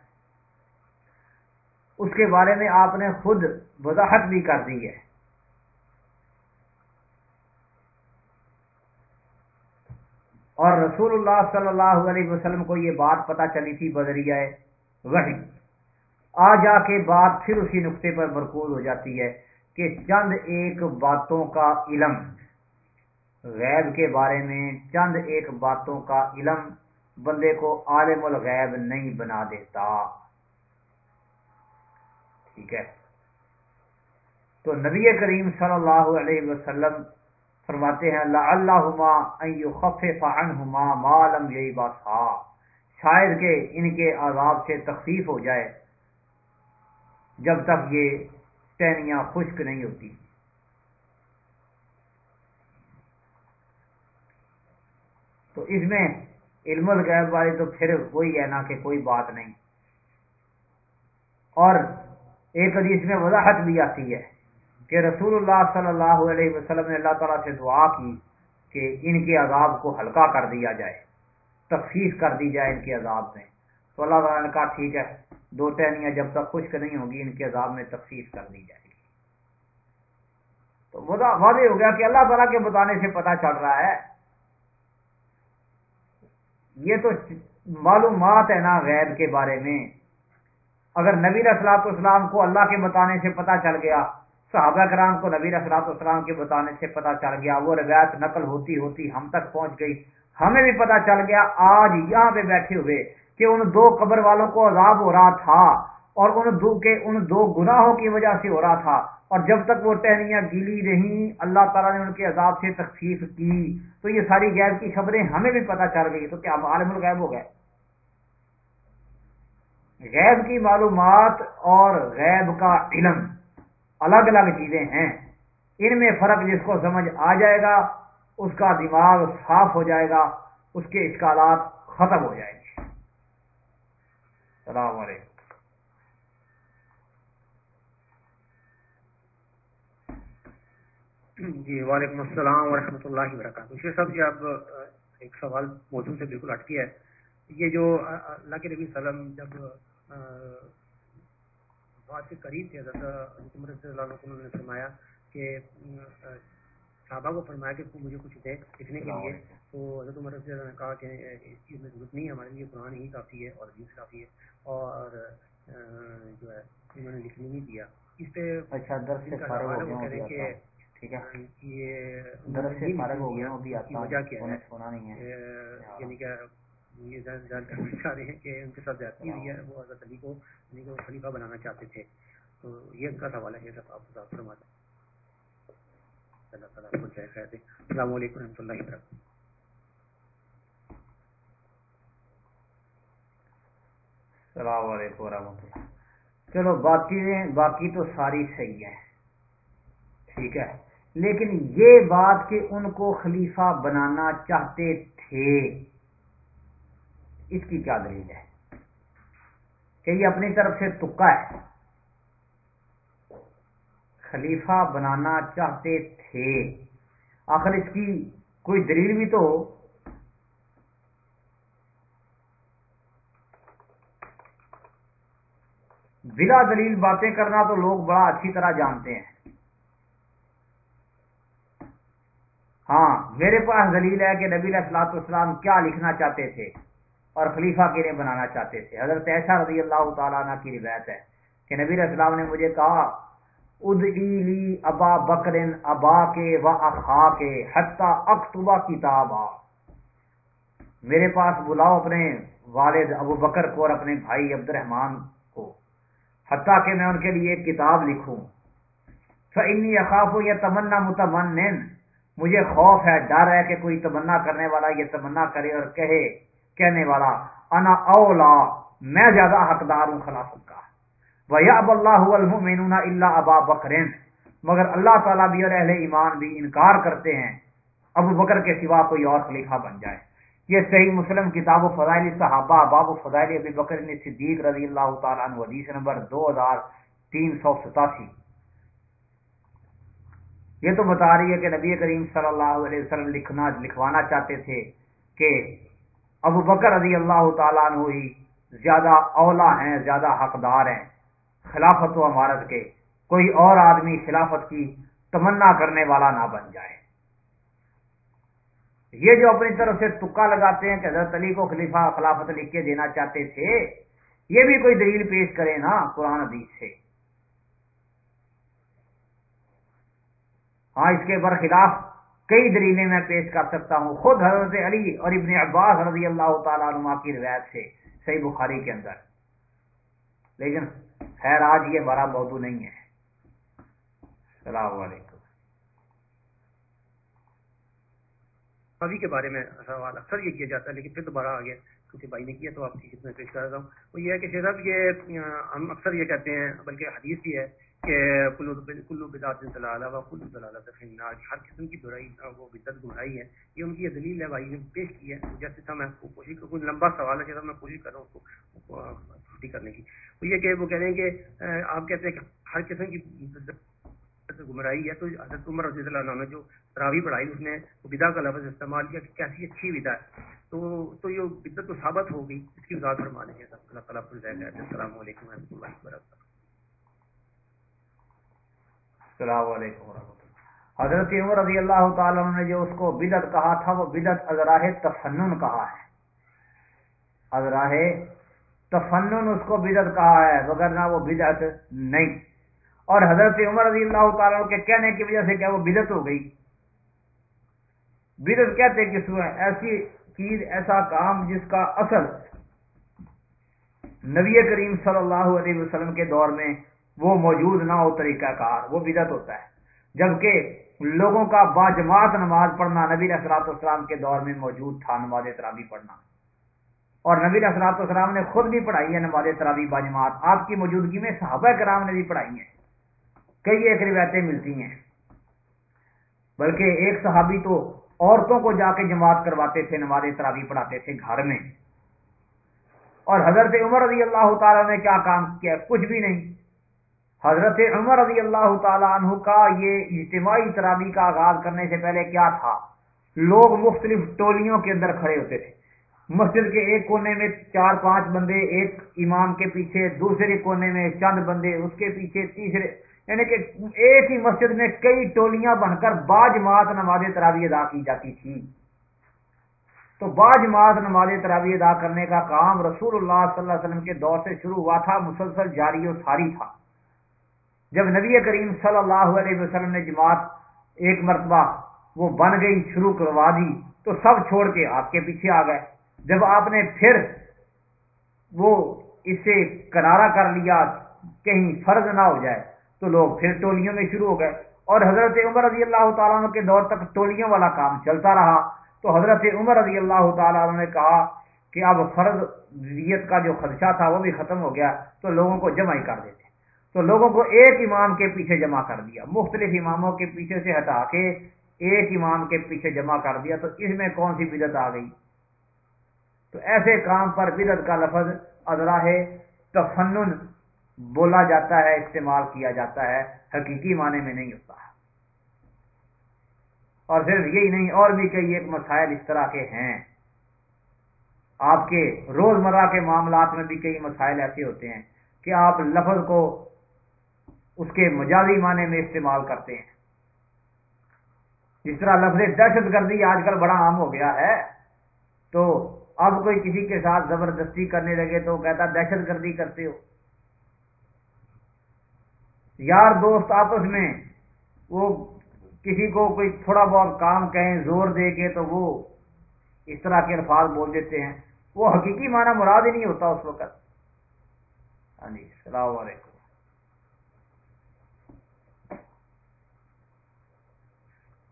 Speaker 1: اس کے بارے میں آپ نے خود وضاحت بھی کر دی ہے۔ اور رسول اللہ صلی اللہ علیہ وسلم کو یہ بات پتا چلی تھی بدریہ وہی آ جا کے بات پھر اسی نقطے پر مرکوز ہو جاتی ہے کہ چند ایک باتوں کا علم، غیب کے بارے میں چند ایک باتوں کا علم بندے کو عالم الغیب نہیں بنا دیتا۔ ٹھیک ہے۔ تو نبی کریم صلی اللہ علیہ وسلم فرماتے ہیں اللہ اللہ معلوم یہی بات شاید کہ ان کے عذاب سے تخفیف ہو جائے جب تک یہ ٹہنیاں خشک نہیں ہوتی۔ تو اس میں علم الغیب والے تو پھر وہی ہے نا کہ کوئی بات نہیں۔ اور ایک حدیث میں وضاحت بھی آتی ہے کہ رسول اللہ صلی اللہ علیہ وسلم نے اللہ تعالیٰ سے دعا کی کہ ان کے عذاب کو ہلکا کر دیا جائے، تخفیف کر دی جائے ان کے عذاب میں۔ تو اللہ تعالیٰ نے کہا، ٹھیک ہے، دو ٹہنیاں جب تک خشک نہیں ہوگی ان کے عذاب میں تخفیف کر دی جائے گی۔ تو واضح ہو گیا کہ اللہ تعالیٰ کے بتانے سے پتہ چل رہا ہے۔ یہ تو معلومات ہے نا غیب کے بارے میں۔ اگر نبی اسلاط اسلام کو اللہ کے بتانے سے پتا چل گیا، صحابہ کرام کو نبی اسلاط اسلام کے بتانے سے پتا چل گیا، وہ روایت نقل ہوتی ہوتی ہم تک پہنچ گئی۔ ہمیں بھی پتا چل گیا، آج یہاں پہ بیٹھے ہوئے کہ ان دو قبر والوں کو عذاب ہو رہا تھا اور ان دو کے ان دو گناہوں کی وجہ سے ہو رہا تھا۔ اور جب تک وہ ٹہنیاں گیلی رہیں، اللہ تعالیٰ نے ان کے عذاب سے تخفیف کی۔ تو یہ ساری غیب کی خبریں ہمیں بھی پتا چل گئی، تو کیا عالم الغیب ہو گئے؟ غیب کی معلومات اور غیب کا علم الگ الگ چیزیں ہیں۔ ان میں فرق جس کو سمجھ آ جائے گا، اس کا دماغ صاف ہو جائے گا، اس کے اشکالات ختم ہو جائیں گے۔ السلام علیکم۔
Speaker 2: جی وعلیکم السلام ورحمۃ اللہ وبرکاتہ۔ شیخ صاحب جی اب ایک سوال موضوع سے بالکل ہٹ گیا ہے یہ جو اللہ کے نبی وسلم جب بات کے قریب تھے حضرت عمر رضی اللہ عنہ انہوں نے فرمایا کہ صحابہ کو فرمایا کہ مجھے کچھ دے لکھنے کے لیے۔ تو حضرت عمر رضی اللہ نے کہا کہ اس چیز میں ضرورت نہیں ہے ہمارے لیے قرآن ہی کافی ہے اور حدیث کافی ہے۔ اور جو ہے انہوں نے لکھنے نہیں دیا۔ اس پہ
Speaker 1: اچھا درس سے فارغ ہو گیا کہ ٹھیک ہے۔
Speaker 2: یہ
Speaker 1: درس سے فارغ ہو گیا ابھی
Speaker 2: کی وجہ کیا ہے؟ یعنی کہ یہ جان کرنا [LAUGHS] چاہ رہے ہیں کہ ان کے ساتھ زیادتی ہوئی ہے وہ حضرت علی کو علی کو خلیفہ بنانا چاہتے تھے۔ تو یہ ان کا سوال ہے سب آپ خدا فرما دیں۔ اللہ تعالیٰ کو جائے خیر دے۔ السلام علیکم رحمۃ اللہ وبرکاتہ۔
Speaker 1: السلام علیکم ورحمۃ اللہ۔ چلو باقی باقی تو ساری صحیح ہے ٹھیک ہے۔ لیکن یہ بات کہ ان کو خلیفہ بنانا چاہتے تھے اس کی کیا دلیل ہے؟ کہ یہ اپنی طرف سے تکا ہے۔ خلیفہ بنانا چاہتے تھے۔ آخر اس کی کوئی دلیل بھی تو بلا دلیل باتیں کرنا تو لوگ بڑا اچھی طرح جانتے ہیں۔ ہاں میرے پاس دلیل ہے کہ نبی السلاط اسلام کیا لکھنا چاہتے تھے۔ اور خلیفہ کے لیے بنانا چاہتے تھے۔ حضرت ایسا رضی اللہ تعالیٰ عنہ کی روایت ہے کہ نبی اسلام نے مجھے کہا اد لی ابا بکرن ابا کے و اخا کے حتیٰ اکتبا کتاب میرے پاس بلاؤ اپنے والد ابو بکر کو اور اپنے بھائی عبد الرحمان کو، حتیٰ کہ میں ان کے لیے ایک کتاب لکھوں۔ فنی اخاف یا تمنا متمن مجھے خوف ہے، ڈر ہے کہ کوئی تمنا کرنے والا یہ تمنا کرے اور کہے کہنے والا، انا اولا، میں زیادہ حقدار ہوں خلافت کا۔ اب اللہ المؤمنون اللہ ابا بکرین مگر اللہ تعالیٰ بھی اور اہل ایمان بھی انکار کرتے ہیں۔ ابو بکر کے سوا کوئی اور خلیفہ بن جائے۔ یہ صحیح مسلم کتاب و فضائل صحابہ باب و فضائل ابی بکر صدیق رضی اللہ تعالیٰ عنہ، حدیث نمبر دو ہزار تین سو ستاسی۔ یہ تو بتا رہی ہے کہ نبی کریم صلی اللہ علیہ وسلم لکھنا، لکھوانا چاہتے تھے کہ ابو بکر رضی اللہ تعالیٰ عنہ ہی زیادہ اولا ہیں، زیادہ حقدار ہیں۔ خلافت و عمارت کے کوئی اور آدمی خلافت کی تمنا کرنے والا نہ بن جائے۔ یہ جو اپنی طرف سے تکا لگاتے ہیں کہ حضرت علی کو خلیفہ خلافت لکھ کے دینا چاہتے تھے، یہ بھی کوئی دلیل پیش کرے نا قرآن حدیث سے۔ ہاں اس کے برخلاف کئی دلیلیں میں پیش کر سکتا ہوں۔ خود حضرت علی اور ابن عباس رضی اللہ تعالیٰ عنہ کی روایت سے صحیح بخاری کے اندر۔ لیکن خیر آج یہ بڑا موضوع نہیں ہے۔ السلام علیکم۔
Speaker 2: ابھی کے بارے میں سوال اکثر یہ کیا جاتا ہے، لیکن پھر دوبارہ آ گیا کیونکہ بھائی نے کیا تو آپ کی خدمت پیش کر رہا ہوں۔ وہ یہ ہے کہ شیخ صاحب، یہ ہم اکثر یہ کہتے ہیں، بلکہ حدیث بھی ہے کہ کلو بدعت دلالہ و کلو دلالہ فنار ہر قسم کی برائی وہ بدت گمرائی ہے۔ یہ ان کی دلیل ہے بھائی نے پیش کی ہے۔ جیسے تھا، میں کوشش کروں، کوئی لمبا سوال ہے، جیسا میں کوشش کر رہا ہوں اس کو چھٹی کرنے کی۔ وہ یہ کہ وہ کہہ رہے ہیں کہ آپ کہتے ہیں کہ ہر قسم کی گمرائی ہے۔ تو حضرت عمر رضی اللہ عنہ نے جو تراوی پڑھائی، اس نے بدا کا لفظ استعمال کیا کہ کیسی اچھی ودا ہے۔ تو تو یہ بدت تو ثابت ہو گئی۔ اس کی وضاحت فرما دیں گے۔ اللہ تعالیٰ السلام علیکم و رحمۃ اللہ وبرکاتہ۔
Speaker 1: السلام علیکم ورحمۃ اللہ۔ حضرت عمر رضی اللہ تعالیٰ نے جو اس کو بدت کہا تھا، وہ بدت ازراہ تفنن کہا ہے۔ ازراہ تفنن اس کو بدت کہا ہے وغیرہ وہ بدت نہیں۔ اور حضرت عمر رضی اللہ تعالیٰ کے کہنے کی وجہ سے کیا وہ بدت ہو گئی؟ بدت کہتے کس کو ایسی چیز، ایسا کام جس کا اصل نبی کریم صلی اللہ علیہ وسلم کے دور میں وہ موجود نہ ہو طریقہ کار، وہ بدت ہوتا ہے۔ جبکہ لوگوں کا باجماعت نماز پڑھنا نبی اثرات اسلام کے دور میں موجود تھا، نماز ترابی پڑھنا۔ اور نبی اثرات اسلام نے خود بھی پڑھائی ہے نماز ترابی باجماعت۔ آپ کی موجودگی میں صحابہ کرام نے بھی پڑھائی ہیں۔ کئی ایک روایتیں ملتی ہیں۔ بلکہ ایک صحابی تو عورتوں کو جا کے جماعت کرواتے تھے، نماز ترابی پڑھاتے تھے گھر میں۔ اور حضرت عمر رضی اللہ تعالیٰ نے کیا کام کیا؟ کچھ بھی نہیں۔ حضرت عمر رضی اللہ تعالیٰ عنہ کا یہ اجتماعی ترابی کا آغاز کرنے سے پہلے کیا تھا؟ لوگ مختلف ٹولیوں کے اندر کھڑے ہوتے تھے۔ مسجد کے ایک کونے میں چار پانچ بندے، ایک امام کے پیچھے، دوسرے کونے میں چند بندے، اس کے پیچھے تیسرے۔ یعنی کہ ایک ہی مسجد میں کئی ٹولیاں بن کر باج مات نماز ترابی ادا کی جاتی تھی تو باج مات نماز ترابی ادا کرنے کا کام رسول اللہ صلی اللہ علیہ وسلم کے دور سے شروع ہوا تھا، مسلسل جاری و ساری تھا۔ جب نبی کریم صلی اللہ علیہ وسلم نے جماعت ایک مرتبہ وہ بن گئی، شروع کروا دی، تو سب چھوڑ کے آپ کے پیچھے آ گئے۔ جب آپ نے پھر وہ اس سے کنارا کر لیا کہیں فرض نہ ہو جائے، تو لوگ پھر ٹولیوں میں شروع ہو گئے۔ اور حضرت عمر رضی اللہ تعالیٰ عنہ کے دور تک ٹولیوں والا کام چلتا رہا۔ تو حضرت عمر رضی اللہ تعالیٰ عنہ نے کہا کہ اب فرض کا جو خدشہ تھا وہ بھی ختم ہو گیا، تو لوگوں کو جمع ہی کر دیتے تو لوگوں کو ایک امام کے پیچھے جمع کر دیا۔ مختلف اماموں کے پیچھے سے ہٹا کے ایک امام کے پیچھے جمع کر دیا تو اس میں کون سی بدت آ گئی؟ تو ایسے کام پر بدت کا لفظ ادراہ تفنن بولا جاتا ہے، استعمال کیا جاتا ہے، حقیقی معنی میں نہیں ہوتا۔ اور صرف یہی نہیں، اور بھی کئی ایک مسائل اس طرح کے ہیں۔ آپ کے روزمرہ کے معاملات میں بھی کئی مسائل ایسے ہوتے ہیں کہ آپ لفظ کو اس کے مجازی معنی میں استعمال کرتے ہیں۔ جس طرح لفظ دہشت گردی آج کل بڑا عام ہو گیا ہے، تو اب کوئی کسی کے ساتھ زبردستی کرنے لگے تو کہتا دہشت گردی کرتے ہو۔ یار دوست آپس میں وہ کسی کو کوئی تھوڑا بہت کام کہیں، زور دے کے تو وہ اس طرح کے الفاظ بول دیتے ہیں۔ وہ حقیقی معنی مراد ہی نہیں ہوتا اس وقت۔ ہاں جی السلام علیکم۔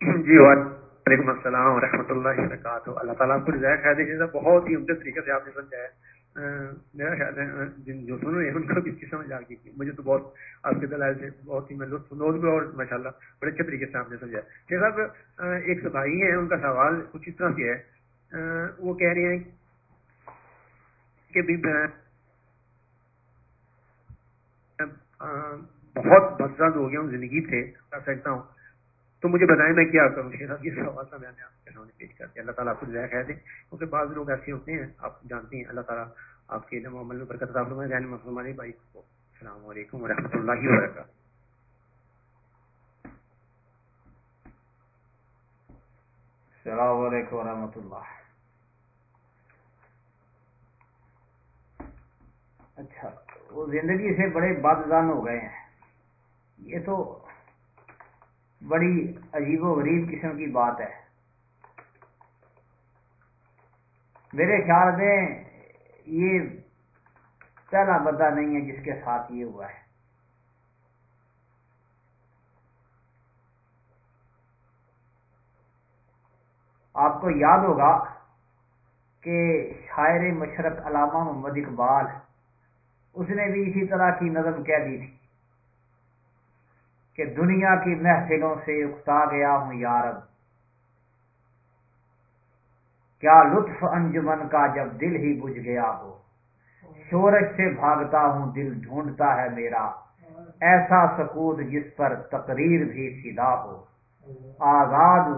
Speaker 1: [CLEARS THROAT]
Speaker 2: جی وعلیکم السلام ورحمۃ اللہ وبرکاتہ۔ اللہ تعالیٰ آپ کو رضائے خیر دیکھیے بہت ہی عمدہ طریقے سے آپ نے سمجھایا میرا خیال ہے جن جو سن رہے ہیں ان کو بھی اس کی سمجھ آ گئی مجھے تو بہت، آپ کے دلائل سے بہت ہی میں لطف اندوز بھی اور ماشاء اللہ بڑے اچھے طریقے سے آپ نے سمجھایا۔ شیخ صاحب ایک بھائی ہیں، ان کا سوال کچھ اس طرح سے ہے۔ وہ کہہ رہے ہیں کہ بھی بہت بدزاد ہو گیا ہوں، زندگی سے کر سکتا ہوں۔ تو مجھے بتائیں میں کیا کروں؟ شیخ یہ سوال تھا میں نے آپ کے سامنے پیش کر دیا۔ اللہ تعالیٰ آپ کو جزائے خیر دے۔ کیونکہ بعض لوگ ایسے ہوتے ہیں، آپ جانتے ہیں۔ اللہ تعالیٰ آپ کے علم و عمل میں برکت عطا فرمائے۔ ذہن جان مسلمان بھائی کو۔ السلام علیکم ورحمۃ اللہ وبرکاتہ۔
Speaker 1: السلام علیکم ورحمۃ اللہ۔ اچھا وہ زندگی سے بڑے بدزان ہو گئے ہیں۔ یہ تو بڑی عجیب و غریب قسم کی بات ہے۔ میرے خیال میں یہ پہلا بندہ نہیں ہے جس کے ساتھ یہ ہوا ہے۔ آپ کو یاد ہوگا کہ شاعر مشرق علامہ محمد اقبال، اس نے بھی اسی طرح کی نظم کہہ دی تھی۔ کہ دنیا کی محفلوں سے اکتا گیا ہوں یارب کیا لطف انجمن کا جب دل ہی بجھ گیا ہو۔ شورش سے بھاگتا ہوں، دل ڈھونڈتا ہے میرا۔ ایسا سکوت جس پر تقریر بھی فدا ہو۔ آزاد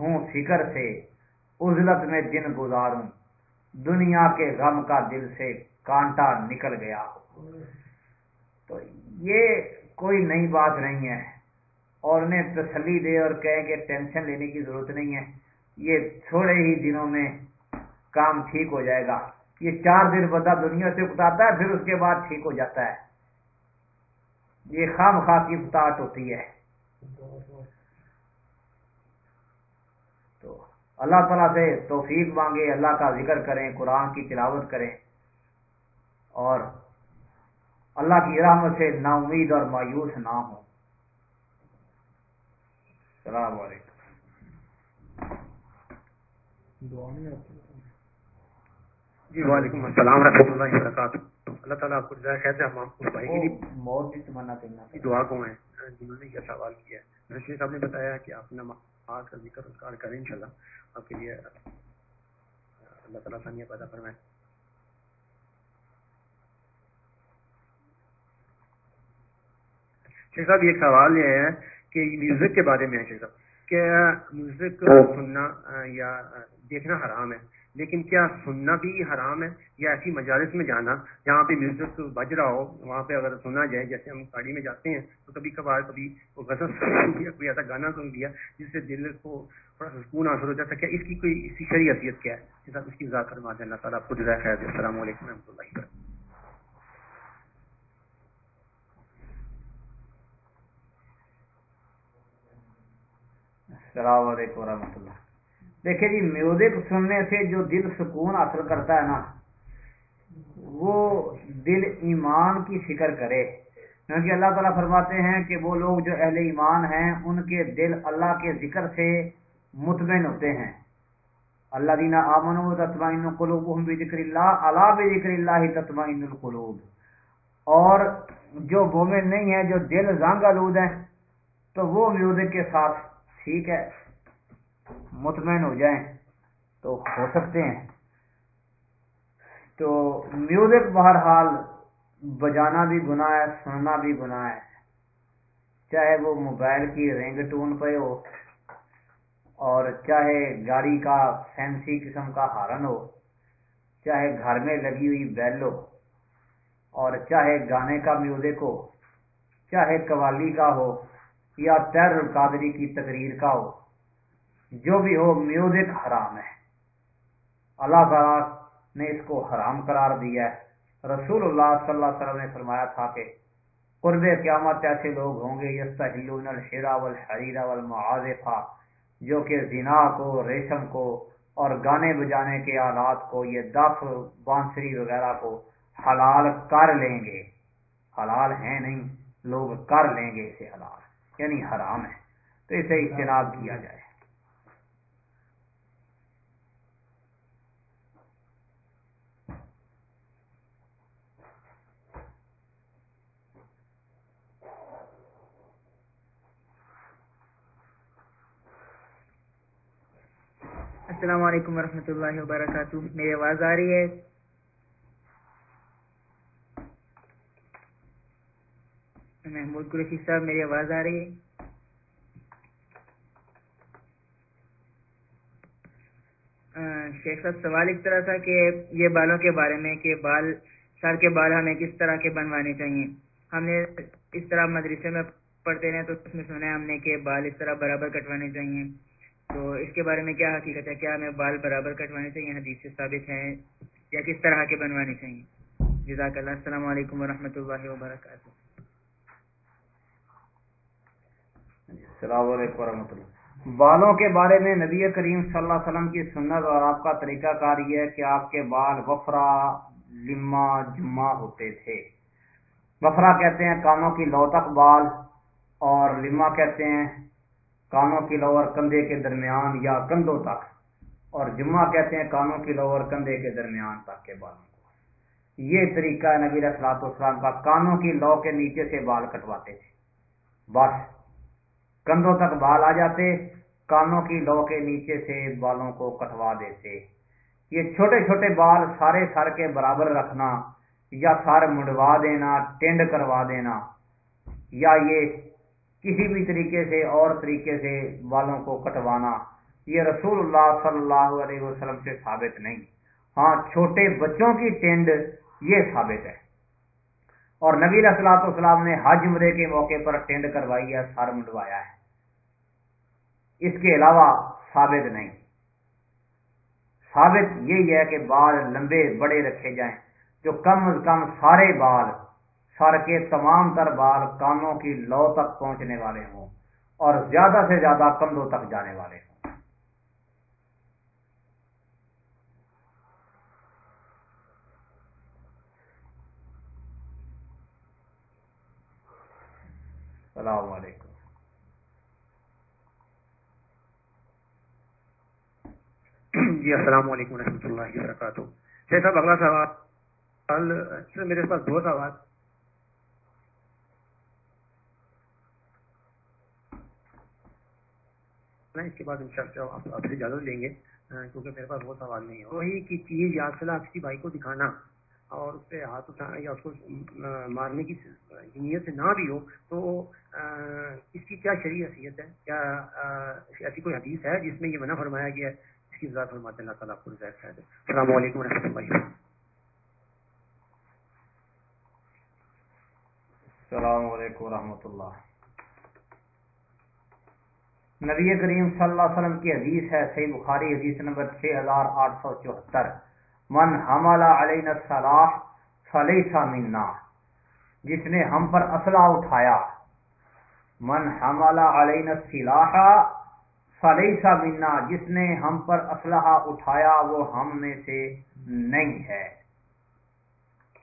Speaker 1: ہوں فکر سے، عزلت میں دن گزاروں۔ دنیا کے غم کا دل سے کانٹا نکل گیا ہو۔ تو یہ کوئی نئی بات نہیں ہے۔ اور انہیں تسلی دے اور کہے کہ ٹینشن لینے کی ضرورت نہیں ہے۔ یہ تھوڑے ہی دنوں میں کام ٹھیک ہو جائے گا۔ یہ چار دن بندہ دنیا سے اکتاتا ہے، پھر اس کے بعد ٹھیک ہو جاتا ہے۔ یہ خام خواہ کی فتاٹ ہوتی ہے۔ تو اللہ تعالیٰ سے توفیق مانگے، اللہ کا ذکر کریں، قرآن کی تلاوت کریں۔ اور اللہ کی رحمت سے نا امید اور مایوس نہ ہو السلام علیکم۔
Speaker 2: جی وعلیکم السلام ورحمۃ اللہ وبرکاتہ۔ اللہ تعالیٰ آپ کو جزائے خیر سے ہم اس بھائی کے لیے
Speaker 1: موت بھی تمنا کرنا۔
Speaker 2: دعا کو ہیں جنہوں نے یہ سوال کیا ہے۔ رشید صاحب نے بتایا کہ آپ نماز کا ذکر اذکار کریں انشاءاللہ۔ آپ کے لیے اللہ تعالیٰ ثانیہ پیدا فرمائے۔ شیخ صاحب یہ سوال یہ ہے کہ میوزک کے بارے میں ہے شیخ صاحب کہ میوزک سننا یا دیکھنا حرام ہے لیکن کیا سننا بھی حرام ہے؟ یا ایسی مجالس میں جانا جہاں پہ میوزک بج رہا ہو وہاں پہ اگر سنا جائے جیسے ہم گاڑی میں جاتے ہیں تو کبھی کبھار کبھی غزل سن لیا کوئی ایسا گانا سن لیا جس سے دل کو تھوڑا سکون حاصل ہو جاتا ہے کیا اس کی کوئی اس کی شری حیثیت کیا ہے؟ اس کی ذات فرما اللہ تعالیٰ آپ کو جزائے خیر السلام علیکم و رحمۃ اللہ وبرکاتہ۔
Speaker 1: السلام علیکم ورحمۃ اللہ۔ دیکھیں جی میوزک سننے سے جو دل سکون حاصل کرتا ہے نا، وہ دل ایمان کی فکر کرے۔ کیونکہ اللہ تعالیٰ فرماتے ہیں کہ وہ لوگ جو اہل ایمان ہیں، ان کے دل اللہ کے ذکر سے مطمئن ہوتے ہیں۔ اللہ دینا امن و تطمئن قلوب ذکر اللہ اللہ بے ذکر اللہ تطمئن القلوب۔ اور جو مومن نہیں ہے جو دل زنگ آلود ہے تو وہ میوزک کے ساتھ ٹھیک ہے، مطمئن ہو جائیں تو ہو سکتے ہیں۔ تو میوزک بہرحال بجانا بھی گناہ ہے، سننا بھی گناہ ہے۔ چاہے وہ موبائل کی رنگ ٹون پہ ہو اور چاہے گاڑی کا فینسی قسم کا ہارن ہو، چاہے گھر میں لگی ہوئی بیل ہو اور چاہے گانے کا میوزک ہو، چاہے قوالی کا ہو یا تیر القادری کی تقریر کا ہو، جو بھی ہو، میوزک حرام ہے۔ اللہ تعالیٰ نے اس کو حرام قرار دیا ہے۔ رسول اللہ صلی اللہ علیہ وسلم نے فرمایا تھا کہ قرب قیامت ایسے لوگ ہوں گے یستحلون الحرا والحریرہ والمعازفہ، جو کہ زنا کو، ریشم کو اور گانے بجانے کے آلات کو، یہ دف، بانسری وغیرہ کو حلال کر لیں گے۔ حلال ہیں نہیں، لوگ کر لیں گے اسے حلال۔ یعنی حرام ہے، تو اسے اجتناب کیا جائے۔
Speaker 3: السلام علیکم ورحمۃ اللہ وبرکاتہ۔ میری آواز آ رہی ہے؟ محمود قریشی صاحب میری آواز آ رہی ہے۔ شیخ صاحب، سوال اس طرح تھا کہ یہ بالوں کے بارے میں کہ بال، سر کے بال ہمیں کس طرح کے بنوانے چاہیے؟ ہم نے اس طرح مدرسے میں پڑھتے رہے تو اس میں سنا ہے ہم نے کہ بال اس طرح برابر کٹوانے چاہیے۔ تو اس کے بارے میں کیا حقیقت ہے؟ کیا ہمیں بال برابر کٹوانے چاہیے؟ حدیث سے ثابت ہیں یا کس طرح کے بنوانے چاہیے؟ جزاک اللہ، السلام علیکم ورحمۃ اللہ وبرکاتہ۔
Speaker 1: جی، السلام علیکم ورحمۃ اللہ۔ بالوں کے بارے میں نبی کریم صلی اللہ علیہ وسلم کی سنت اور آپ کا طریقہ کار یہ ہے کہ آپ کے بال وفرا لما جمع ہوتے تھے۔ وفرا کہتے ہیں کانوں کی لو تک بال اور لما کہتے ہیں کانوں کی لو اور کندھے کے درمیان یا کندھوں تک۔ اور جمعہ کہتے ہیں کانوں کی لو اور کندھے کے درمیان تک کے بالوں کو۔ یہ طریقہ ہے نبی اصلاۃ السلام کا کانوں کی لو کے نیچے سے بال کٹواتے تھے۔ بس۔ کندھوں تک بال آ جاتے، کانوں کی لو کے نیچے سے بالوں کو کٹوا دیتے۔ یہ چھوٹے چھوٹے بال سارے سر کے برابر رکھنا یا سر منڈوا دینا، ٹینڈ کروا دینا، یا یہ کسی بھی طریقے سے اور طریقے سے بالوں کو کٹوانا، یہ رسول اللہ صلی اللہ علیہ وسلم سے ثابت نہیں۔ ہاں چھوٹے بچوں کی ٹینڈ یہ ثابت ہے۔ اور نبی اصلاۃ السلام نے حج مرے کے موقع پر ٹینڈ کروائی ہے سر منڈوایا ہے۔ اس کے علاوہ ثابت نہیں۔ ثابت یہی ہے کہ بال لمبے بڑے رکھے جائیں۔ جو کم از کم سارے بال سر کے تمام تر بال کانوں کی لو تک پہنچنے والے ہوں اور زیادہ سے زیادہ کندھوں تک جانے والے ہوں۔ السلام علیکم۔
Speaker 2: جی السلام علیکم و رحمۃ اللہ وبرکاتہ۔ شیخ صاحب، اگلا سوال۔ اچھا، میرے پاس دو سوال۔ اس کے بعد آپ سے اجازت لیں گے کیونکہ میرے پاس وہ سوال نہیں ہے وہی کی چیز یا صلاح کسی بھائی کو دکھانا اور اس پہ ہاتھ اٹھانا یا اس کو مارنے کی نیت سے نہ بھی ہو، تو اس کی کیا شرعی حیثیت ہے؟ کیا ایسی کوئی حدیث ہے جس میں یہ منع فرمایا گیا ہے؟ اس کی ذات فرماتے اللہ تعالیٰ کو السلام علیکم و رحمۃ اللہ
Speaker 1: السلام علیکم و رحمۃ اللہ۔ نبی کریم صلی اللہ علیہ وسلم کی حدیث ہے، صحیح بخاری حدیث نمبر چھ ہزار آٹھ سو چوہتر۔ من حمل علینا الصلاح فلیس منا۔ جس نے ہم پر اسلحہ اٹھایا۔ من حمل علینا السلاح فلیسا منا، جس نے ہم پر اسلحہ اٹھایا، وہ ہم میں سے نہیں ہے۔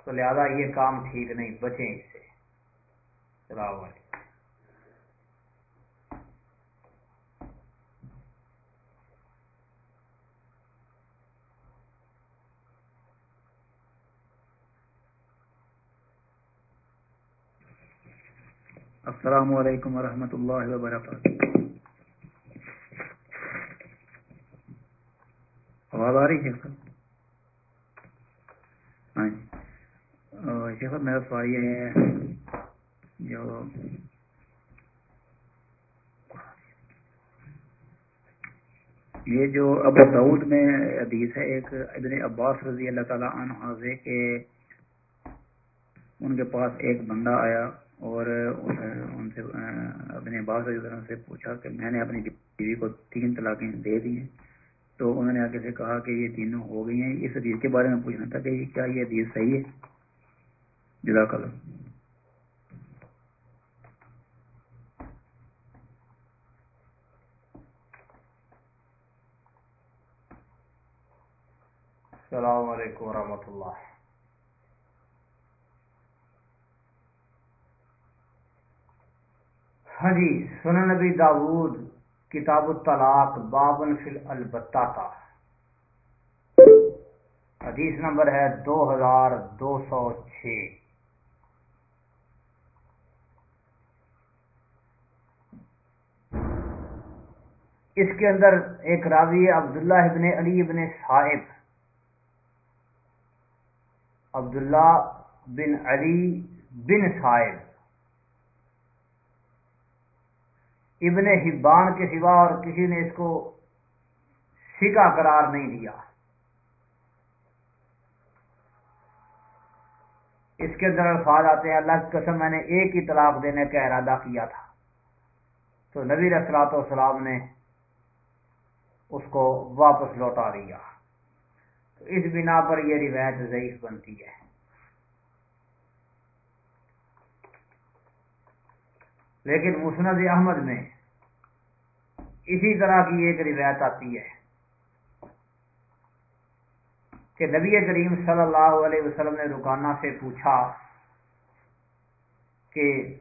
Speaker 1: تو لہذا یہ کام ٹھیک نہیں، بچیں اس سے السلام علیکم۔
Speaker 4: السلام علیکم ورحمۃ اللہ وبرکاتہ۔ آواز آ رہی ہے صاحب؟ ہاں جی شیخ صاحب، میرا سوال یہ ہے، جو یہ جو ابو دعود میں حدیث ہے، ایک ابن عباس رضی اللہ تعالیٰ عنہ سے کہ ان کے پاس ایک بندہ آیا اور ان سے اپنے عباس رضی اللہ عنہ سے پوچھا کہ میں نے اپنی بیوی کو تین طلاقیں دے دی ہیں۔ تو انہوں نے آگے سے کہا کہ یہ تینوں ہو گئی ہیں۔ اس حدیث کے بارے میں پوچھنا تھا کہ کیا یہ حدیث صحیح ہے؟ جزاک اللہ۔
Speaker 1: السلام علیکم ورحمۃ اللہ۔ ہاں جی سنن نبی داود کتاب الطلاق بابن فل البتہ کا۔ حدیث نمبر ہے دو ہزار دو سو چھ۔ اس کے اندر ایک راوی عبداللہ ابن علی ابن صاحب۔ عبداللہ بن علی بن صاحب۔ ابن حبان کے سوا اور کسی نے اس کو سکا قرار نہیں دیا۔ اس کے اندر الفاظ آتے ہیں، اللہ کی قسم میں نے ایک ہی طلاق دینے کا ارادہ کیا تھا۔ تو نبی رسلاط والسلام نے اس کو واپس لوٹا دیا تو اس بنا پر یہ روایت ضعیف بنتی ہے۔ لیکن مسند احمد میں اسی طرح کی ایک روایت آتی ہے کہ نبی کریم صلی اللہ علیہ وسلم نے رکانہ سے پوچھا کہ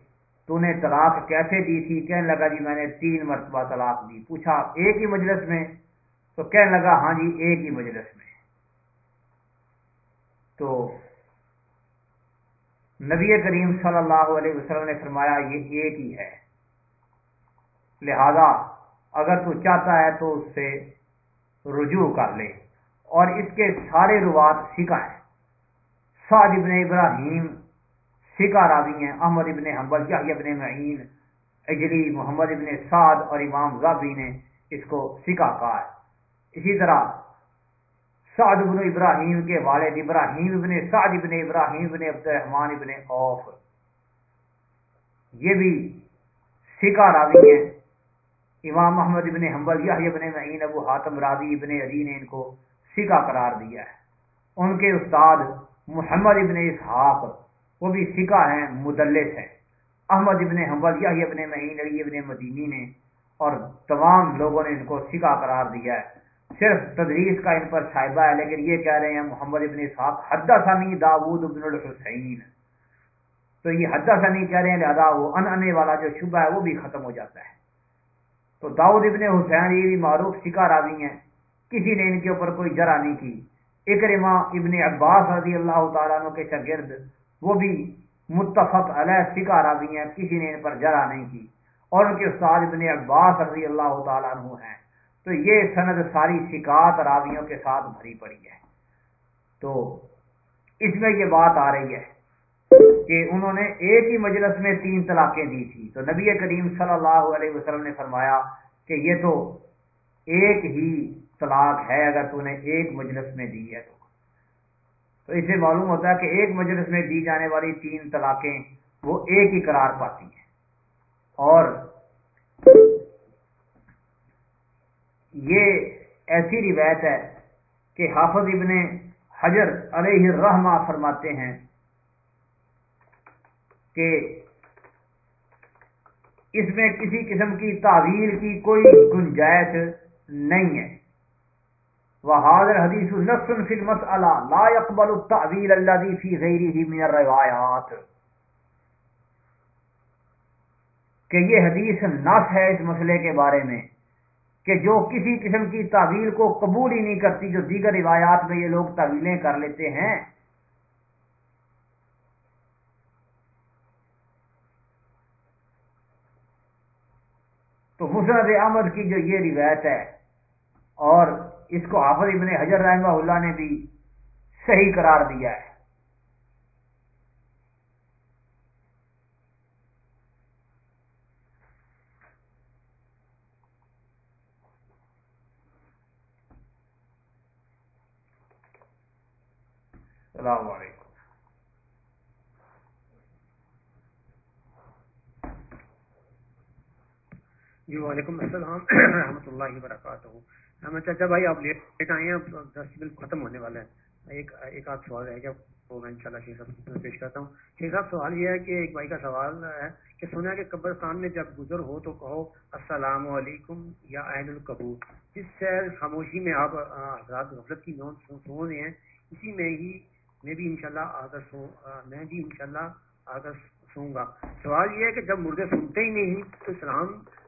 Speaker 1: تو نے طلاق کیسے دی تھی؟ کہنے لگا جی میں نے تین مرتبہ طلاق دی۔ پوچھا ایک ہی مجلس میں؟ تو کہنے لگا ہاں جی ایک ہی مجلس میں۔ تو نبی کریم صلی اللہ علیہ وسلم نے فرمایا یہ ایک ہی ہے۔ لہذا اگر تو چاہتا ہے تو اس سے رجوع کر لے۔ اور اس کے سارے روات سکھا ہے سعد ابن ابراہیم سکھا راوی ہیں احمد ابن حمبل یحیی ابن معین، اجلی، محمد ابن سعد اور امام غابی نے اس کو سکھا کہا ہے۔ اسی طرح سعد ابن ابراہیم کے والد ابراہیم ابن سعد ابن ابراہیم ابن عبد الرحمان ابن اوف یہ بھی سکھا راوی ہیں۔ امام محمد ابن حمبل یحیی ابن معین، ابو حاتم راوی ابن علی نے ان کو سکا قرار دیا ہے۔ ان کے استاد محمد ابن اسحاق، وہ بھی سکا ہیں، مدلس ہیں۔ احمد ابن حمبل یا ابن معین، علی ابن مدینی نے اور تمام لوگوں نے ان کو سکا قرار دیا ہے۔ صرف تدریس کا ان پر صاحبہ ہے، لیکن یہ کہہ رہے ہیں محمد ابن اسحاق حد ثانی داود ابن الحسین۔ تو یہ حد ثانی کہہ رہے ہیں، لہذا وہ ان انے والا جو شبہ ہے، وہ بھی ختم ہو جاتا ہے۔ تو داؤد ابن حسین یہ بھی معروف سکا راوی ہیں۔ کسی نے ان کے اوپر کوئی جرا نہیں کی۔ اکرما ابن عباس رضی اللہ تعالیٰ عنہ کے شاگرد، وہ بھی متفق علیہ سکا راوی ہیں، کسی نے ان پر جرا نہیں کی۔ اور ان کے استاد ابن عباس رضی اللہ تعالیٰ عنہ ہیں۔ تو یہ سند ساری سکاط راویوں کے ساتھ بھری پڑی ہے۔ تو اس میں یہ بات آ رہی ہے کہ انہوں نے ایک ہی مجلس میں تین طلاقیں دی تھی۔ تو نبی کریم صلی اللہ علیہ وسلم نے فرمایا کہ یہ تو ایک ہی طلاق ہے، اگر تو نے ایک مجلس میں دی ہے تو۔ تو اسے معلوم ہوتا ہے کہ ایک مجلس میں دی جانے والی تین طلاقیں وہ ایک ہی قرار پاتی ہیں۔ اور یہ ایسی روایت ہے کہ حافظ ابن حجر علیہ الرحمہ فرماتے ہیں کہ اس میں کسی قسم کی تعویل کی کوئی گنجائش نہیں ہے۔ وحاضر حدیث نفس فی المسئلہ، لا يقبل التعویل الذي في غیره من الروایات۔ کہ یہ حدیث نس ہے اس مسئلے کے بارے میں کہ جو کسی قسم کی تعویل کو قبول ہی نہیں کرتی، جو دیگر روایات میں یہ لوگ تعویلیں کر لیتے ہیں تو مسرت احمد کی جو یہ روایت ہے، اور اس کو حافظ ابن حجر رحمہ اللہ نے بھی صحیح قرار دیا ہے۔ السلام علیکم۔
Speaker 2: جی وعلیکم السلام۔ [CLEARS THROAT] رحمۃ اللہ وبرکاتہ۔ احمد چاچا اچھا بھائی، آپ لیٹ آئے ہیں، اب دس منٹ ختم ہونے والا ہے۔ ایک ایک آدھ سوال رہ گیا، وہ میں انشاءاللہ شیخ صاحب پیش کرتا ہوں۔ شیخ صاحب، سوال یہ ہے کہ ایک بھائی کا سوال ہے کہ سنا کہ قبرستان میں جب گزر ہو تو کہو السلام علیکم یا اہل القبور۔ جس سے خاموشی میں آپ، حضرات غفلت کی نوٹ سو رہے ہیں، اسی میں ہی میں بھی انشاءاللہ آگر سو میں بھی انشاءاللہ آگر سوں گا۔ سوال یہ ہے کہ جب مردے سنتے ہی نہیں تو اسلام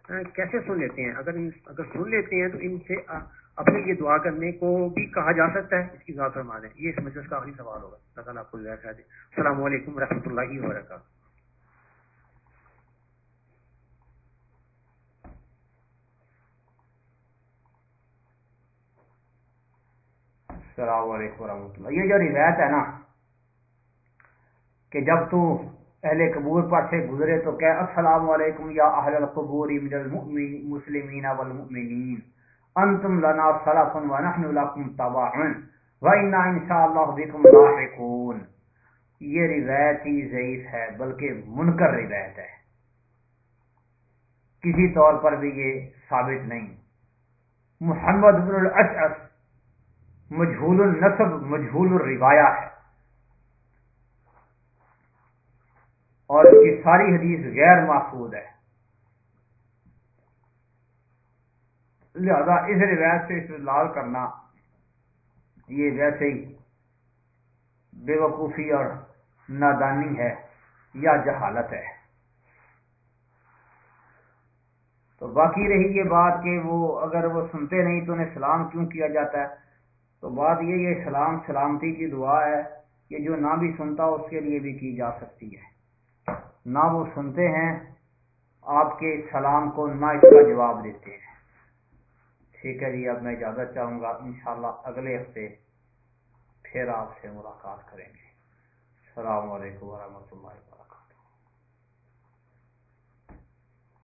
Speaker 2: کیسے سن لیتے ہیں؟ اگر اگر سن لیتے ہیں تو ان سے اپنے لیے دعا کرنے کو بھی کہا جا سکتا ہے، اس کی دعا فرما دیں۔ یہ اس مجلس کا آخری سوال ہوگا۔ اللہ تعالیٰ آپ کو السلام علیکم ورحمۃ اللہ وبرکاتہ۔
Speaker 1: السلام علیکم ورحمۃ اللہ۔ یہ جو روایت ہے نا، کہ جب تو اہل قبور پر سے گزرے تو کہ السلام علیکم یا اہل القبور من المسلمین والمؤمنین۔ انتم لنا سلف ونحن لكم تبع وإنا انشاءاللہ بكم لاحقون یہ روایت ہی ضعیف ہے، بلکہ منکر روایت ہے۔ کسی طور پر بھی یہ ثابت نہیں۔ محمد بن الاشعث مجھول النصب مجھول الروایا ہے۔ اور اس کی ساری حدیث غیر محفوظ ہے۔ لہذا اس روایت سے استدلال کرنا یہ ویسے ہی بے وقوفی اور نادانی ہے یا جہالت ہے۔ تو باقی رہی یہ بات کہ وہ اگر وہ سنتے نہیں تو انہیں سلام کیوں کیا جاتا ہے؟ تو بات یہ یہ سلام سلامتی کی دعا ہے کہ جو نہ بھی سنتا اس کے لیے بھی کی جا سکتی ہے۔ نہ وہ سنتے ہیں، آپ کے سلام کو نہ اس کا جواب دیتے ہیں۔ ٹھیک ہے جی اب میں اجازت چاہوں گا، انشاءاللہ اگلے ہفتے پھر آپ سے ملاقات کریں گے۔ السلام علیکم ورحمۃ اللہ